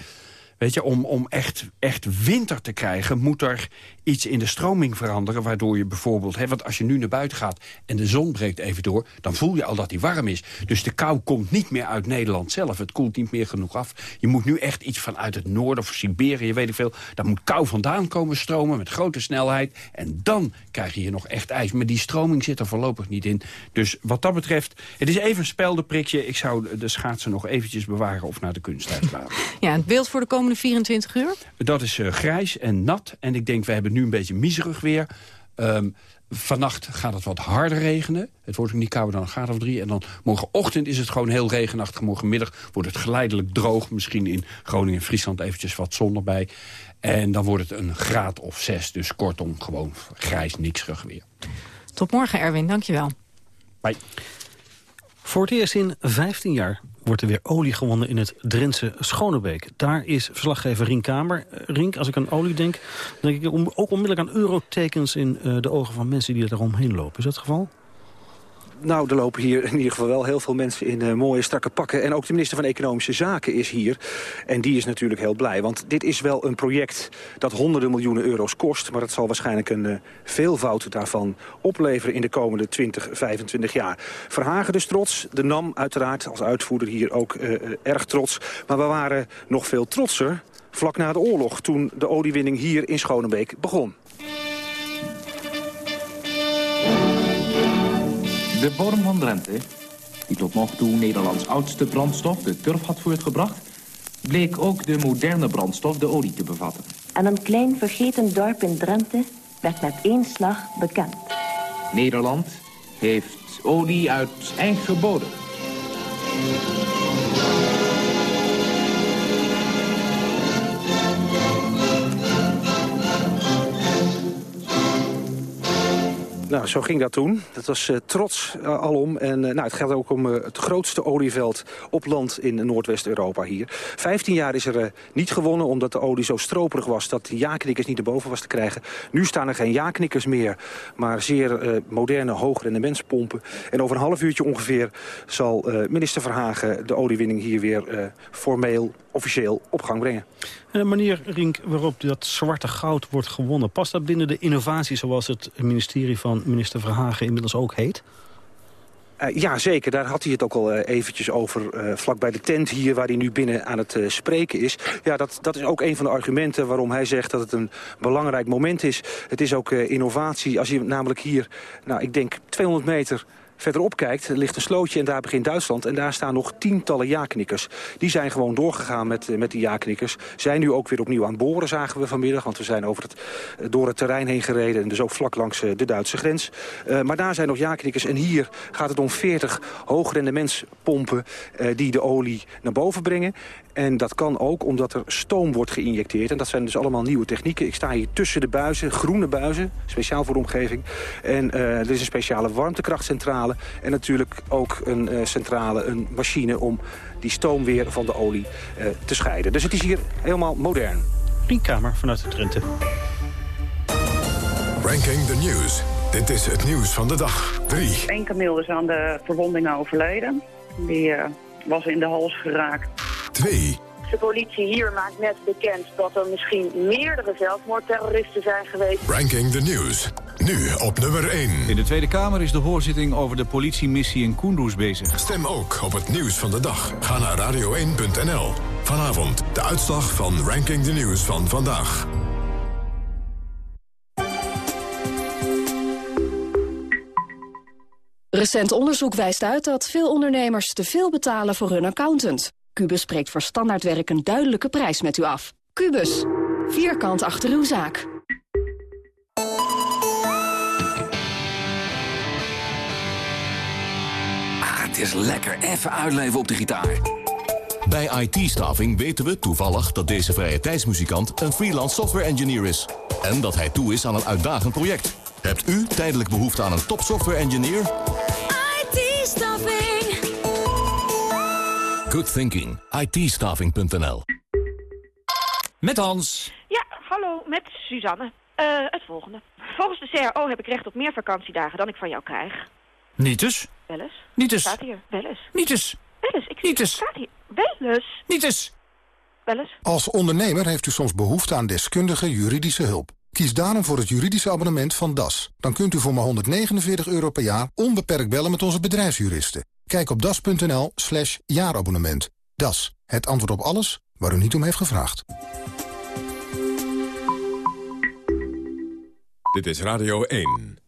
Weet je, om, om echt, echt winter te krijgen, moet er iets in de stroming veranderen... waardoor je bijvoorbeeld, hè, want als je nu naar buiten gaat... en de zon breekt even door, dan voel je al dat die warm is. Dus de kou komt niet meer uit Nederland zelf. Het koelt niet meer genoeg af. Je moet nu echt iets vanuit het noorden of Siberië, weet ik veel... daar moet kou vandaan komen stromen met grote snelheid. En dan krijg je hier nog echt ijs. Maar die stroming zit er voorlopig niet in. Dus wat dat betreft, het is even een speldenprikje. Ik zou de schaatsen nog eventjes bewaren of naar de kunsthuis laten. Ja, het beeld voor de komende 24 uur? Dat is uh, grijs en nat. En ik denk, we hebben nu een beetje miserig weer. Um, vannacht gaat het wat harder regenen. Het wordt ook niet kouder dan een graad of drie. En dan morgenochtend is het gewoon heel regenachtig. Morgenmiddag wordt het geleidelijk droog. Misschien in Groningen en Friesland eventjes wat zon erbij. En dan wordt het een graad of zes. Dus kortom, gewoon grijs, nikserig weer. Tot morgen, Erwin. Dankjewel. Bye. Voor het eerst in 15 jaar wordt er weer olie gewonnen in het Drentse Schonebeek. Daar is verslaggever Rien Kamer. Rink, als ik aan olie denk, denk ik ook onmiddellijk aan eurotekens in uh, de ogen van mensen die er omheen lopen. Is dat het geval? Nou, er lopen hier in ieder geval wel heel veel mensen in uh, mooie strakke pakken. En ook de minister van Economische Zaken is hier. En die is natuurlijk heel blij. Want dit is wel een project dat honderden miljoenen euro's kost. Maar dat zal waarschijnlijk een uh, veelvoud daarvan opleveren in de komende 20, 25 jaar. Verhagen dus trots. De NAM uiteraard als uitvoerder hier ook uh, erg trots. Maar we waren nog veel trotser vlak na de oorlog... toen de oliewinning hier in Schonebeek begon. De bodem van Drenthe, die tot nog toe Nederlands oudste brandstof, de turf, had voortgebracht... bleek ook de moderne brandstof, de olie, te bevatten. En een klein vergeten dorp in Drenthe werd met één slag bekend. Nederland heeft olie uit eigen bodem. Nou, zo ging dat toen. Dat was uh, trots uh, alom. En uh, nou, het gaat ook om het grootste olieveld op land in Noordwest-Europa hier. Vijftien jaar is er niet gewonnen omdat de olie zo stroperig was... dat de ja-knikkers niet erboven was te krijgen. Nu staan er geen ja-knikkers meer, maar zeer moderne hoogrendementspompen. En over een half uurtje ongeveer zal minister Verhagen de oliewinning hier weer formeel, officieel op gang brengen. En de manier, Rink, waarop dat zwarte goud wordt gewonnen... past dat binnen de innovatie zoals het ministerie van minister Verhagen inmiddels ook heet? Uh, ja, zeker. Daar had hij het ook al uh, eventjes over uh, vlak bij de tent hier... waar hij nu binnen aan het spreken is. Ja, dat, dat is ook een van de argumenten waarom hij zegt dat het een belangrijk moment is. Het is ook innovatie. Als je namelijk hier, nou, ik denk 200 meter verderop kijkt, ligt een slootje en daar begint Duitsland. En daar staan nog tientallen ja-knikkers. Die zijn gewoon doorgegaan met, met die ja-knikkers. Zijn nu ook weer opnieuw aan boren, zagen we vanmiddag. Want we zijn over het, door het terrein heen gereden. En dus ook vlak langs de Duitse grens. Maar daar zijn nog ja-knikkers. En hier gaat het om 40 hoogrendementspompen uh, die de olie naar boven brengen. En dat kan ook omdat er stoom wordt geïnjecteerd. En dat zijn dus allemaal nieuwe technieken. Ik sta hier tussen de buizen, groene buizen, speciaal voor de omgeving. En uh, er is een speciale warmtekrachtcentrale. En natuurlijk ook een uh, centrale, een machine om die stoom weer van de olie uh, te scheiden. Dus het is hier helemaal modern. Kamer vanuit de Drenthe. Ranking the News. Dit is het nieuws van de dag. 3. Eén kameel is aan de verwondingen overleden. Die was in de hals geraakt. 2. De politie hier maakt net bekend dat er misschien meerdere zelfmoordterroristen zijn geweest. Ranking the News. Nu op nummer 1. In de Tweede Kamer is de hoorzitting over de politiemissie in Kunduz bezig. Stem ook op het nieuws van de dag. Ga naar radio1.nl. Vanavond de uitslag van Ranking the News van vandaag. Recent onderzoek wijst uit dat veel ondernemers te veel betalen voor hun accountant. Cubus spreekt voor standaardwerk een duidelijke prijs met u af. Cubus, vierkant achter uw zaak. Ah, het is lekker even uitleven op de gitaar. Bij IT-staving weten we toevallig dat deze vrije tijdsmuzikant een freelance software engineer is. En dat hij toe is aan een uitdagend project. Hebt u tijdelijk behoefte aan een top software engineer? IT-staffing. Good thinking. it Met Hans. Ja, hallo, met Suzanne. Eh, het volgende. Volgens de CAO heb ik recht op meer vakantiedagen dan ik van jou krijg. Niet dus. Wel eens. Niet eens. Staat hier. Wel eens. Niet eens. Wel eens. Ik Niet eens. Staat hier. Wel eens. Niet eens. Wel eens. Als ondernemer heeft u soms behoefte aan deskundige juridische hulp. Kies daarom voor het juridische abonnement van DAS. Dan kunt u voor maar 149 euro per jaar onbeperkt bellen met onze bedrijfsjuristen. Kijk op das.nl slash jaarabonnement. DAS, het antwoord op alles waar u niet om heeft gevraagd. Dit is Radio 1.